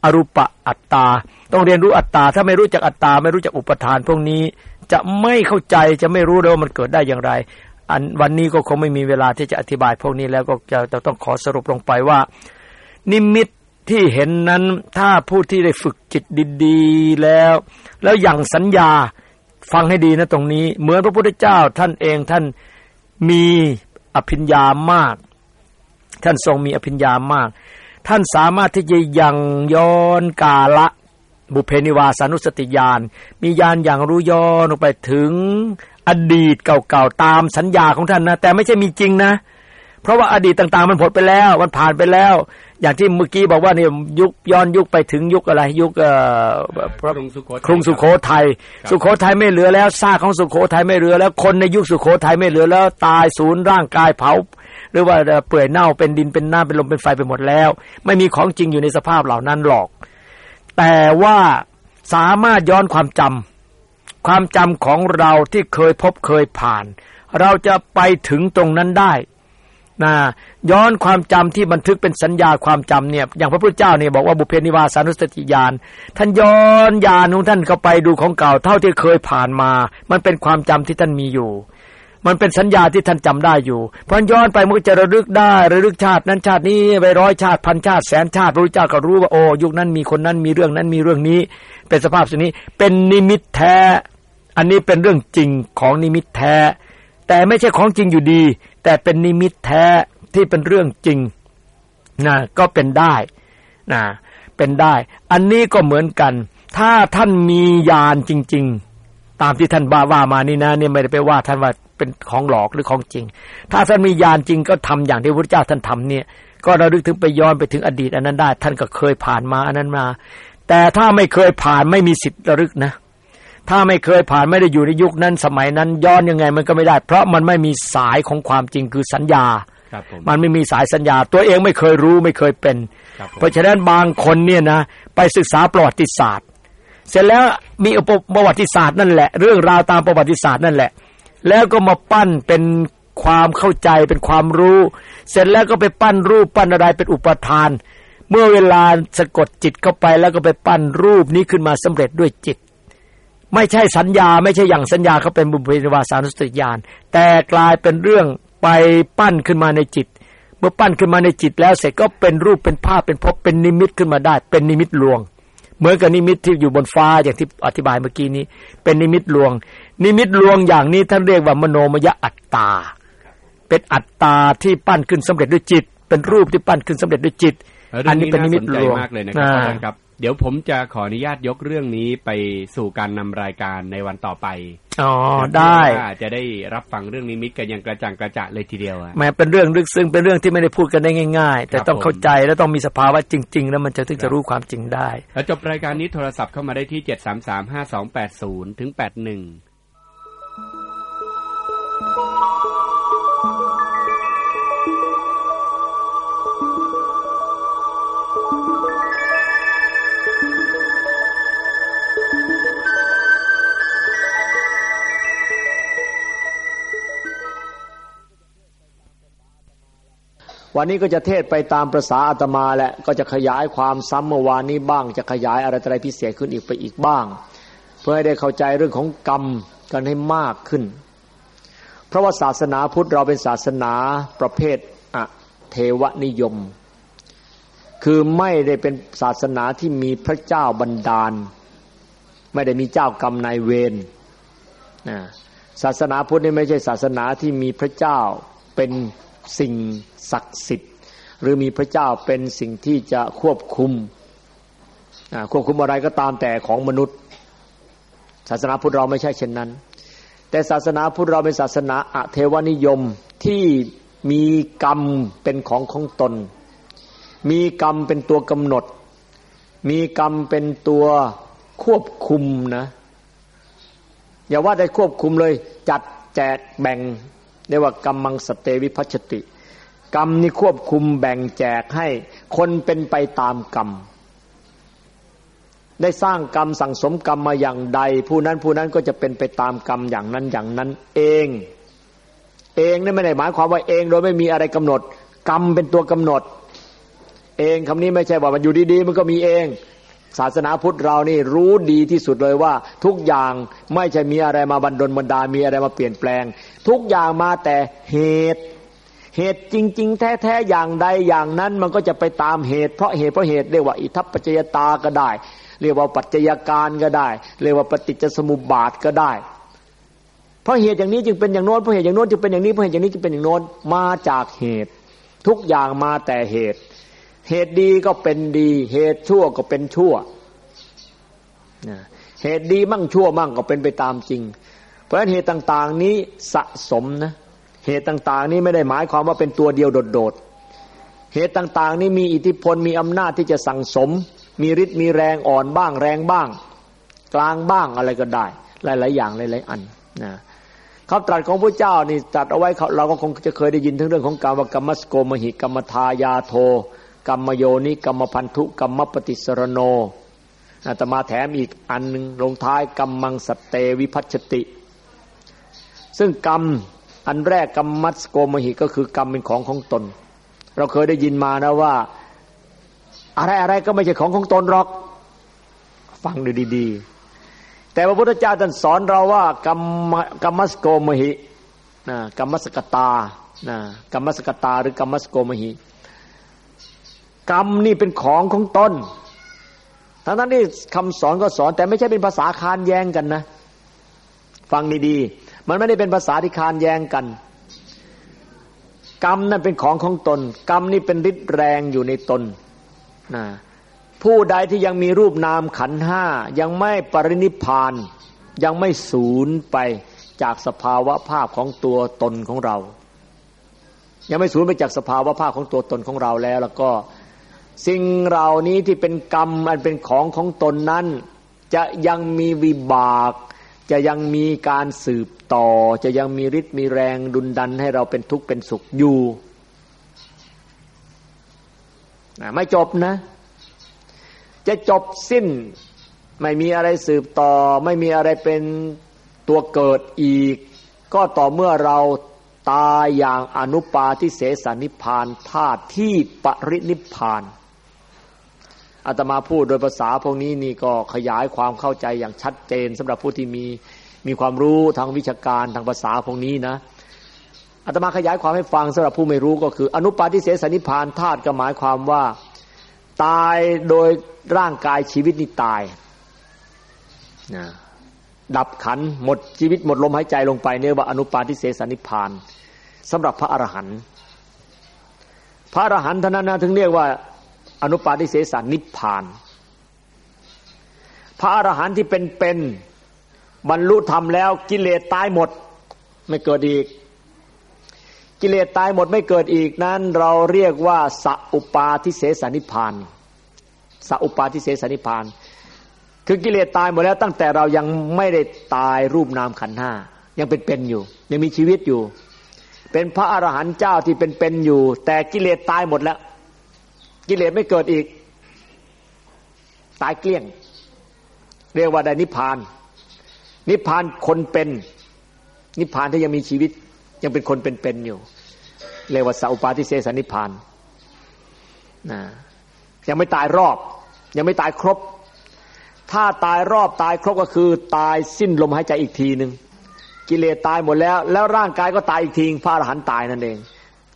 อรูปะอัตตา ต้องเรียนรู้อัตตา ถ้าไม่รู้จักอัตตา ไม่รู้จักอุปทานพวกนี้จะไม่เข้าใจจะไม่รู้เลยว่ามันเกิดได้อย่างไร อันวันนี้ก็คงไม่มีเวลาที่จะอธิบายพวกนี้แล้วก็จะจะต้องขอสรุปลงไปว่า นิมิตที่เห็นนั้นถ้าผู้ที่ได้ฝึกจิตดีๆแล้ว แล้วอย่างสัญญาฟังให้ดีนะตรงนี้ เหมือนพระพุทธเจ้าท่านเองท่านมีอภิญญามาก ท่านทรงมีอภิญญามาก ท่านสามารถที่จะยังย้อนกาละบุพเพนิวาสานุสติญาณมีญาณอย่างรู้ย้อนลงไปถึง อดีตเก่าๆตามสัญญาของท่านนะ แต่ไม่ใช่มีจริงนะ เพราะว่าอดีตต่างๆ มันผลไปแล้ว มันผ่านไปแล้ว อย่างที่เมื่อกี้บอกว่าเนี่ยยุคย้อนยุคไปถึงยุคอะไร ยุคเอ่อพระกรุงสุโขทัยกรุงสุโขทัยครับสุโขทัยไม่เหลือแล้วซากของสุโขทัยไม่เหลือ แล้วคนในยุคสุโขทัยไม่เหลือแล้ว ตายสูญร่างกายเผาหรือว่าเปื่อยเน่าเป็นดินเป็นน้ำเป็นลมเป็นไฟไปหมดแล้ว ไม่มีของจริงอยู่ในสภาพเหล่านั้นหรอก แต่ว่าสามารถย้อนความจำ ความจำของเราที่เคยพบเคยผ่าน เราจะไปถึงตรงนั้นได้นะย้อนความจำที่บันทึกเป็นสัญญาความจำเนี่ย อย่างพระพุทธเจ้าเนี่ยบอกว่าบุเพนิวาสานุสติญาณท่านย้อนญาณของท่านเข้าไปดูของเก่าเท่าที่เคยผ่านมา มันเป็นความจำที่ท่านมีอยู่ มันเป็นสัญญาที่ท่านจำได้อยู่ เพราะย้อนไปมันก็จะระลึกได้ระลึกชาตินั้นชาตินี้ไปร้อยชาติพันชาติแสนชาติพระพุทธเจ้าก็รู้ว่าโอ้ยุคนั้นมีคนนั้นมีเรื่องนั้นมีเรื่องนี้ เป็นสภาพสนี้ เป็นนิมิตแท้ อันนี้เป็นเรื่องจริงของนิมิตแท้ แต่ไม่ใช่ของจริงอยู่ดี แต่เป็นนิมิตแท้ที่เป็นเรื่องจริงนะก็เป็นได้นะเป็นได้ อันนี้ก็เหมือนกัน ถ้าท่านมีญาณจริง ๆ ตามที่ท่านว่าว่ามานี่นะเนี่ยไม่ได้ไปว่าท่านว่าเป็นของหลอกหรือของจริง ถ้าท่านมีญาณจริงก็ทำอย่างที่พระเจ้าท่านทำเนี่ย ก็ระลึกถึงไปย้อนไปถึงอดีตอันนั้นได้ ท่านก็เคยผ่านมาอันนั้นมา แต่ถ้าไม่เคยผ่านไม่มีสิทธิ์ระลึกนะ ถ้าไม่เคยผ่านไม่ได้อยู่ในยุคนั้นสมัยนั้นย้อนยังไงมันก็ไม่ได้ เพราะมันไม่มีสายของความจริงคือสัญญาครับผมมันไม่มีสายสัญญา ตัวเองไม่เคยรู้ไม่เคยเป็นครับผมเพราะฉะนั้นบางคนเนี่ยนะไปศึกษาประวัติศาสตร์ เสร็จแล้วมีประวัติศาสตร์นั่นแหละ เรื่องราวตามประวัติศาสตร์นั่นแหละ แล้วก็มาปั้นเป็นความเข้าใจเป็นความรู้ เสร็จแล้วก็ไปปั้นรูปปั้นอะไรเป็นอุปทาน เมื่อเวลาสะกดจิตเข้าไปแล้วก็ไปปั้นรูปนี้ขึ้นมาสำเร็จด้วยจิต ไม่ใช่สัญญา ไม่ใช่อย่างสัญญาเขาเป็นบุพเพนิวาสานุสติญาณแต่กลายเป็นเรื่องไปปั้นขึ้นมาในจิต เมื่อปั้นขึ้นมาในจิตแล้วเสร็จก็เป็นรูปเป็นภาพเป็นภพเป็นนิมิตขึ้นมาได้ เป็นนิมิตลวง เหมือนกับนิมิตที่อยู่บนฟ้าอย่างที่อธิบายเมื่อกี้นี้ เป็นนิมิตลวง นิมิตลวงอย่างนี้ท่านเรียกว่ามโนมยอัตตา เป็นอัตตาที่ปั้นขึ้นสำเร็จด้วยจิต เป็นรูปที่ปั้นขึ้นสำเร็จด้วยจิตเรื่องนี้อันนี้เป็นนิมิตาสใจลวงมากเลยนะครับอ่าอาจารย์ครับ เดี๋ยวผมจะขออนุญาตยกเรื่องนี้ไปสู่การนำรายการในวันต่อไป อ๋อ ได้ว่าจะได้รับฟังเรื่องนิมิตกันอย่างกระจ่างกระจะเลยทีเดียวอะแม้เป็นเรื่องลึกซึ้งเป็นเรื่องที่ไม่ได้พูดกันได้ง่าย ๆ แต่ครับต้องเข้าผมใจและต้องมีสภาวะจริง ๆ แล้วมันจะถึงครัจะบรู้ความจริงได้ แล้วจบรายการนี้โทรศัพท์เข้ามาได้ที่7335280ถึง81 วันนี้ก็จะเทศไปตามประษาอาตมาแหละก็จะขยายความซ้ำเมื่อวานนี้บ้าง จะขยายอะไรอะไรพิเศษขึ้นอีกไปอีกบ้าง เพื่อให้ได้เข้าใจเรื่องของกรรมกันให้มากขึ้น เพราะว่าศาสนาพุทธเราเป็นศาสนาประเภทอะเทวนิยม คือไม่ได้เป็นศาสนาที่มีพระเจ้าบันดาล ไม่ได้มีเจ้ากรรมนายเวรศาสนาพุทธนี่ไม่ใช่ศาสนาที่มีพระเจ้าเป็น สิ่งศักดิ์สิทธิ์ หรือมีพระเจ้าเป็นสิ่งที่จะควบคุมควบคุมอะไรก็ตามแต่ของมนุษย์ ศาสนาพุทธเราไม่ใช่เช่นนั้น แต่ศาสนาพุทธเราเป็นศาสนาอเทวนิยมที่มีกรรมเป็นของของตน มีกรรมเป็นตัวกำหนด มีกรรมเป็นตัวควบคุมนะ อย่าว่าได้ควบคุมเลย จัดแจกแบ่ง เรียกว่ากรรมังสเตวิพัชติ กรรมนี่ควบคุมแบ่งแจกให้คนเป็นไปตามกรรม ได้สร้างกรรมสั่งสมกรรมมาอย่างใด ผู้นั้นผู้นั้นก็จะเป็นไปตามกรรมอย่างนั้นอย่างนั้นเอง เองนี่ไม่ได้หมายความว่าเองโดยไม่มีอะไรกำหนด กรรมเป็นตัวกำหนด เองคำนี้ไม่ใช่ว่ามันอยู่ดีๆมันก็มีเอง ศาสนาพุทธเรานี่รู้ดีที่สุดเลยว่า ทุกอย่างไม่ใช่มีอะไรมาบันดลบันดามีอะไรมาเปลี่ยนแปลง ทุกอย่างมาแต่เหตุ เหตุจริง ๆ แท้ๆอย่างใดอย่างนั้นมันก็จะไปตามเหตุเพราะเหตุเพราะเหตุเรียกว่าอิทัปปัจจยตาก็ได้ เรียกว่าปัจจัยการก็ได้ เรียกว่าปฏิจจสมุปบาทก็ได้ เพราะเหตุอย่างนี้จึงเป็นอย่างโน้นเพราะเหตุอย่างโน้นจึงเป็นอย่างนี้เพราะเหตุอย่างนี้จึงเป็นอย่างโน้นมาจากเหตุ ทุกอย่างมาแต่เหตุ เหตุดีก็เป็นดี เหตุชั่วก็เป็นชั่วเหตุดีมั่งชั่วมั่งก็เป็นไปตามจริง เพราะฉะนั้นเหตุต่าง ๆ นี้สะสมนะเหตุต่าง ๆ นี้ไม่ได้หมายความว่าเป็นตัวเดียวโดดๆเหตุต่าง ๆ นี้มีอิทธิพลมีอำนาจที่จะสั่งสม มีฤทธิ์มีแรงอ่อนบ้างแรงบ้าง กลางบ้างอะไรก็ได้ หลาย ๆ อย่างหลายๆอันนะคำตรัสของพระเจ้านี่ตรัสเอาไว้เราก็คงจะเคยได้ยินทั้งเรื่องของกรรมกรรมสโกมหิกรรมทายาโท กรรมโยนิกรรมพันธุกรรมปฏิสรโนอาตมาแถมอีกอันหนึ่งลงท้ายกรรมังสเตวิพัชติ ซึ่งกรรมอันแรกกรรมมัสโกมหิก็คือกรรมเป็นของของตน เราเคยได้ยินมานะว่า อะไรอะไรก็ไม่ใช่ของของตนหรอก ฟังดูดีๆ แต่พระพุทธเจ้าท่านสอนเราว่ากรรมกรรมสโกมหินะกรรมสกตานะกรรมสกตาหรือกรรมสโกมหิ กรรมนี่เป็นของของตนทั้งนั้นที่คำสอนก็สอน แต่ไม่ใช่เป็นภาษาคานแย้งกันนะ ฟังดีๆ มันไม่ได้เป็นภาษาที่คานแย้งกัน กรรมนั่นเป็นของของตน กรรมนี่เป็นฤทธิ์แรงอยู่ในตนนะผู้ใดที่ยังมีรูปนามขันห้ายังไม่ปรินิพาน ยังไม่สูญไปจากสภาวะภาพของตัวตนของเรา ยังไม่สูญไปจากสภาวะภาพของตัวตนของเราแล้ว แล้วก็ สิ่งเหล่านี้ที่เป็นกรรมอันเป็นของของตนนั้น จะยังมีวิบาก จะยังมีการสืบต่อ จะยังมีฤทธิ์มีแรงดุนดันให้เราเป็นทุกข์เป็นสุขอยู่นะไม่จบนะ จะจบสิ้น ไม่มีอะไรสืบต่อ ไม่มีอะไรเป็นตัวเกิดอีก ก็ต่อเมื่อเราตายอย่างอนุปาทิเสสนิพพานธาตุที่ปรินิพพาน อาตมาพูดโดยภาษาพวกนี้นี่ก็ขยายความเข้าใจอย่างชัดเจนสำหรับผู้ที่มีมีความรู้ทางวิชาการทางภาษาพวกนี้นะอาตมาขยายความให้ฟังสำหรับผู้ไม่รู้ก็คือ อนุปาทิเสสนิพานธาตุก็หมายความว่าตายโดยร่างกายชีวิตนี่ตายนะดับขันหมดชีวิตหมดลมหายใจลงไปเนี่ยว่าอนุปาทิเสสนิพพานสำหรับพระอรหันต์พระอรหันต์ท่านนั้นนะถึงเรียกว่า อนุปาทิเสสนิพพาน พระอรหันต์ที่เป็นเป็นบรรลุธรรมแล้วกิเลสตายหมดไม่เกิดอีก กิเลสตายหมดไม่เกิดอีกนั้น เราเรียกว่าสัอุปาทิเสสนิพานสัอุปาทิเสสนิพาน คือกิเลสตายหมดแล้วตั้งแต่เรายังไม่ได้ตายรูปนามขันห้ายังเป็นเป็นอยู่ ยังมีชีวิตอยู่ เป็นพระอรหันต์เจ้าที่เป็นเป็นอยู่ แต่กิเลสตายหมดแล้ว กิเลสไม่เกิดอีก ตายเกลี้ยง เรียกว่าได้นิพพาน นิพพานคนเป็น นิพพานที่ยังมีชีวิต ยังเป็นคนเป็นๆอยู่เรียกว่าสัพปาทิเสสนิพพานนะยังไม่ตายรอบ ยังไม่ตายครบ ถ้าตายรอบตายครบก็คือ ตายสิ้นลมหายใจอีกทีหนึ่งกิเลสตายหมดแล้ว แล้วร่างกายก็ตายอีกทีพระอรหันต์ตายนั่นเอง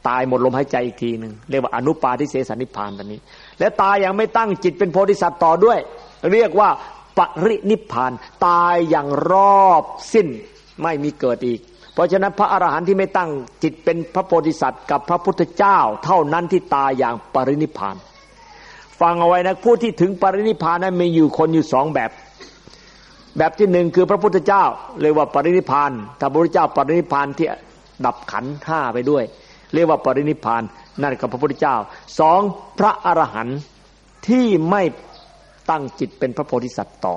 ตายหมดลมหายใจอีกทีหนึ่งเรียกว่าอนุปาทิเสสนิพานตอนนี้ และตายยังไม่ตั้งจิตเป็นโพธิสัตว์ต่อด้วย เรียกว่าปรินิพาน ตายอย่างรอบสิ้นไม่มีเกิดอีก เพราะฉะนั้นพระอรหันต์ที่ไม่ตั้งจิตเป็นพระโพธิสัตว์ กับพระพุทธเจ้า เท่านั้นที่ตายอย่างปรินิพาน ฟังเอาไว้นะผู้ที่ถึงปรินิพานนั้นมีอยู่คนอยู่สองแบบแบบที่หนึ่งคือพระพุทธเจ้าเรียกว่าปรินิพานถ้าพระพุทธเจ้าปรินิพานที่ดับขันห้าไปด้วย เรียกว่าปรินิพานนั่นกับพระพุทธเจ้าสองพระอรหันต์ที่ไม่ตั้งจิตเป็นพระโพธิสัตว์ต่อ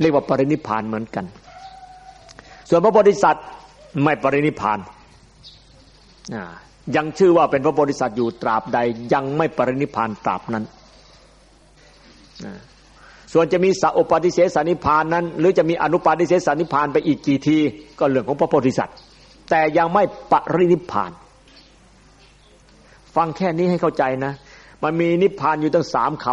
เรียกว่าปรินิพานเหมือนกัน ส่วนพระโพธิสัตว์ไม่ปรินิพานยังชื่อว่าเป็นพระโพธิสัตว์อยู่ตราบใดยังไม่ปรินิพานตราบนั้นส่วนจะมีสัพปฏิเสสนิพานนั้น หรือจะมีอนุปาทิเสสนิพานไปอีกกี่ทีก็เรื่องของพระโพธิสัตว์ แต่ยังไม่ปรินิพาน ฟังแค่นี้ให้เข้าใจนะ มันมีนิพานอยู่ตั้งสามค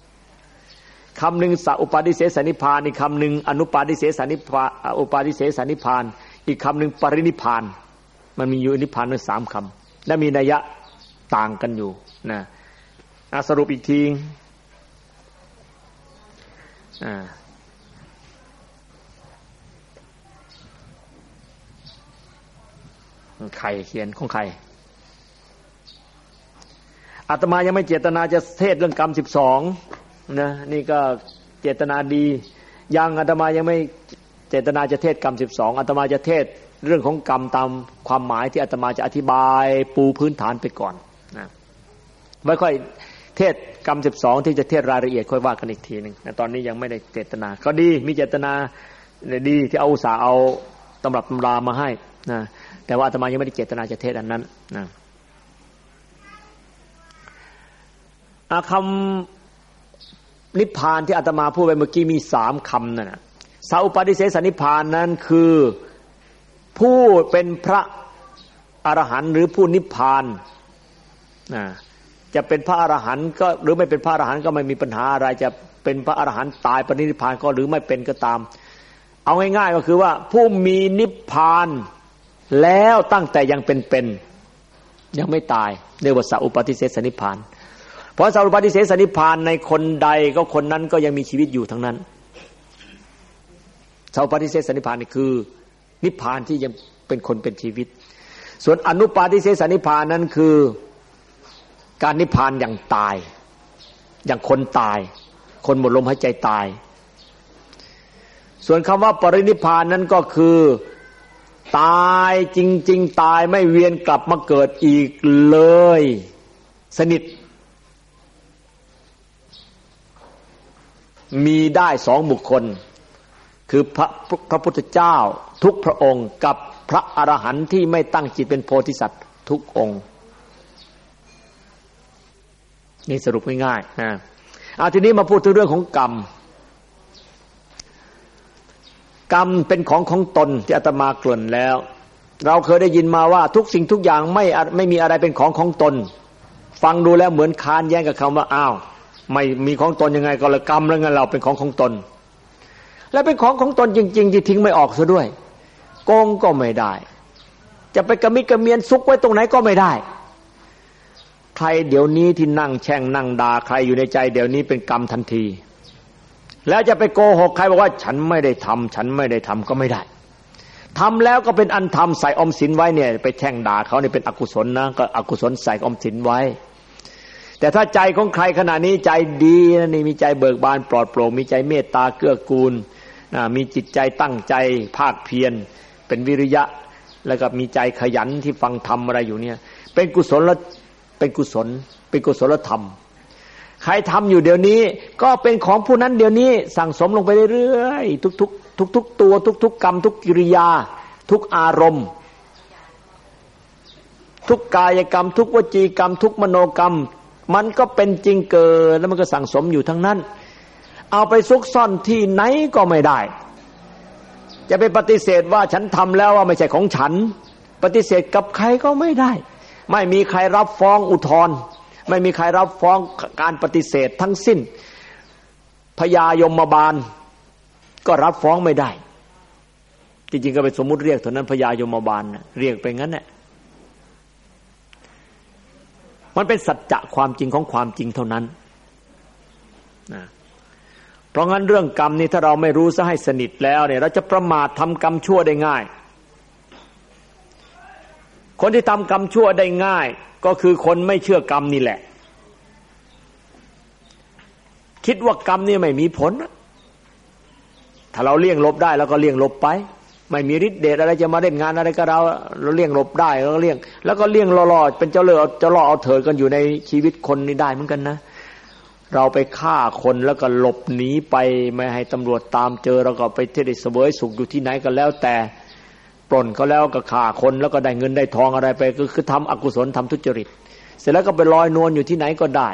ำคำหนึ่งสัพปฏิเสสนิพานอีกคำหนึ่งอนุปาทิเสสนิพานอุปาทิเสสนิพาน อีกคำหนึ่งปรินิพาน มันมีอยู่นิพานทั้งสามคำและมีนัยยะต่างกันอยู่นะสรุปอีกทีอ่า ใครเขียนของใครอาตมายังไม่เจตนาจะเทศเรื่องกรรมสิบสองนะนี่ก็เจตนาดี ยังอาตมายังไม่เจตนาจะเทศกรรมสิบสองอาตมาจะเทศเรื่องของกรรมตามความหมายที่อาตมาจะอธิบายปูพื้นฐานไปก่อนนะไม่ค่อยเทศกรรมสิบสองที่จะเทศรายละเอียดค่อยว่ากันอีกทีหนึ่งตอนนี้ยังไม่ได้เจตนา ก็ดีมีเจตนาดีที่เอาสาเอาตำรับตำรามาให้นะ แต่ว่าอาตมายังไม่ได้เจตนาจะเทศอันนั้นนะคำนิพพานที่อาตมาพูดไปเมื่อกี้มีสามคำนั่นนะสาอุปาทิเสสนิพพานนั้นคือผู้เป็นพระอรหันต์หรือผู้นิพพานนะจะเป็นพระอรหันต์ก็หรือไม่เป็นพระอรหันต์ก็ไม่มีปัญหาอะไร จะเป็นพระอรหันต์ตายปณิพานก็หรือไม่เป็นก็ตาม เอาง่ายๆก็คือว่าผู้มีนิพพาน แล้วตั้งแต่ยังเป็นๆยังไม่ตายเรียกว่าสัพปฏิเสสนิพานเพราะสัพปฏิเสสนิพานในคนใดก็คนนั้นก็ยังมีชีวิตอยู่ทั้งนั้นสัพปฏิเสสนิพานนี่คือ นิพพานที่ยังเป็นคนเป็นชีวิต ส่วนอนุปาทิเสสนิพานนั้นคือการนิพพานอย่างตาย อย่างคนตาย คนหมดลมหายใจตาย ส่วนคำว่าปรินิพพานนั้นก็คือ ตายจริง ๆ ตายไม่เวียนกลับมาเกิดอีกเลย สนิท มีได้สองบุคคล คือพระพระพุทธเจ้าทุกพระองค์กับพระอรหันต์ที่ไม่ตั้งจิตเป็นโพธิสัตว์ทุกองค์ นี่สรุปง่ายๆนะอาทีนี้มาพูดถึงเรื่องของกรรม กรรมเป็นของของตนที่อาตมากริ่นแล้ว เราเคยได้ยินมาว่าทุกสิ่งทุกอย่างไม่ไม่มีอะไรเป็นของของตน ฟังดูแล้วเหมือนคานแย้งกับคำว่าอ้าวไม่มีของตนยังไงก็เลยกรรมแล้วงั้นเราเป็นของของตน และเป็นของของตนจริงๆที่ทิ้งไม่ออกซะด้วยโกงก็ไม่ได้ จะไปกระมิดกระเมียนซุกไว้ตรงไหนก็ไม่ได้ ใครเดี๋ยวนี้ที่นั่งแช่งนั่งด่าใครอยู่ในใจ เดี๋ยวนี้เป็นกรรมทันที แล้วจะไปโกหกใครบอกว่า ฉันไม่ได้ทำฉันไม่ได้ทำก็ไม่ได้ทำแล้วก็เป็นอันทำใส่อมสินไว้เนี่ย ไปแช่งด่าเขาเนี่ยเป็นอกุศลนะก็อกุศลใส่อมสินไว้ แต่ถ้าใจของใครขณะนี้ใจดีนะนี่มีใจเบิกบานปลอดโปร่งมีใจเมตตาเกื้อกูลมีจิตใจตั้งใจภาคเพียรเป็นวิริยะ แล้วก็มีใจขยันที่ฟังธรรมอะไรอยู่เนี่ย เป็นกุศลละเป็นกุศล เป็นกุศลธรรม ใครทำอยู่เดี๋ยวนี้ ก็เป็นของผู้นั้นเดี๋ยวนี้ สั่งสมลงไปเรื่อยๆทุกๆทุกๆตัว ทุก ๆ กรรม ทุกกิริยา ทุกอารมณ์ ทุกกายกรรม ทุกวจีกรรม ทุกมโนกรรม มันก็เป็นจริงเกิดแล้วมันก็สั่งสมอยู่ทั้งนั้น เอาไปซุกซ่อนที่ไหนก็ไม่ได้ จะไปปฏิเสธว่าฉันทำแล้วว่าไม่ใช่ของฉัน ปฏิเสธกับใครก็ไม่ได้ ไม่มีใครรับฟ้องอุทธรณ์ ไม่มีใครรับฟ้องการปฏิเสธทั้งสิ้นพญายมบาลก็รับฟ้องไม่ได้ จริงๆก็เป็นสมมุติเรียกเท่านั้นพญายมบาลเรียกไปงั้นแหละมันเป็นสัจจะความจริงของความจริงเท่านั้นนะเพราะงั้นเรื่องกรรมนี่ถ้าเราไม่รู้ซะให้สนิทแล้วเนี่ยเราจะประมาททำกรรมชั่วได้ง่าย คนที่ทำกรรมชั่วได้ง่าย ก็คือคนไม่เชื่อกรรมนี่แหละ คิดว่ากรรมนี่ไม่มีผล ถ้าเราเลี่ยงลบได้แล้วก็เลี่ยงลบไป ไม่มีฤทธิ์เดชอะไรจะมาเล่นงานอะไรกับเราเราเลี่ยงลบได้เราเลี่ยง แล้วก็เลี่ยงล่อๆเป็นเจ้าเลือเจ้าล่อเอาเถิดกันอยู่ในชีวิตคนนี้ได้เหมือนกันนะเราไปฆ่าคนแล้วก็หลบหนีไปไม่ให้ตำรวจตามเจอเราก็ไปเทศเสวยสุขอยู่ที่ไหนก็แล้วแต่ ปล้นเขาแล้วก็ฆ่าคนแล้วก็ได้เงินได้ทองอะไรไปก็คือทำอกุศลทำทุจริต เสร็จแล้วก็ไปลอยนวลอยู่ที่ไหนก็ได้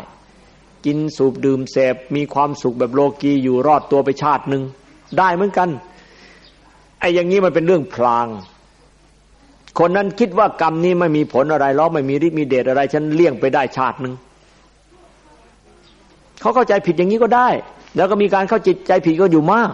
กินสูบดื่มเสพมีความสุขแบบโลกีอยู่รอดตัวไปชาติหนึ่งได้เหมือนกันไอ้อย่างนี้มันเป็นเรื่องพลาง คนนั้นคิดว่ากรรมนี้ไม่มีผลอะไรล้อไม่มีฤทธิ์มีเดชอะไร ฉันเลี่ยงไปได้ชาติหนึ่งเขาเข้าใจผิดอย่างนี้ก็ได้ แล้วก็มีการเข้าจิตใจผิดก็อยู่มาก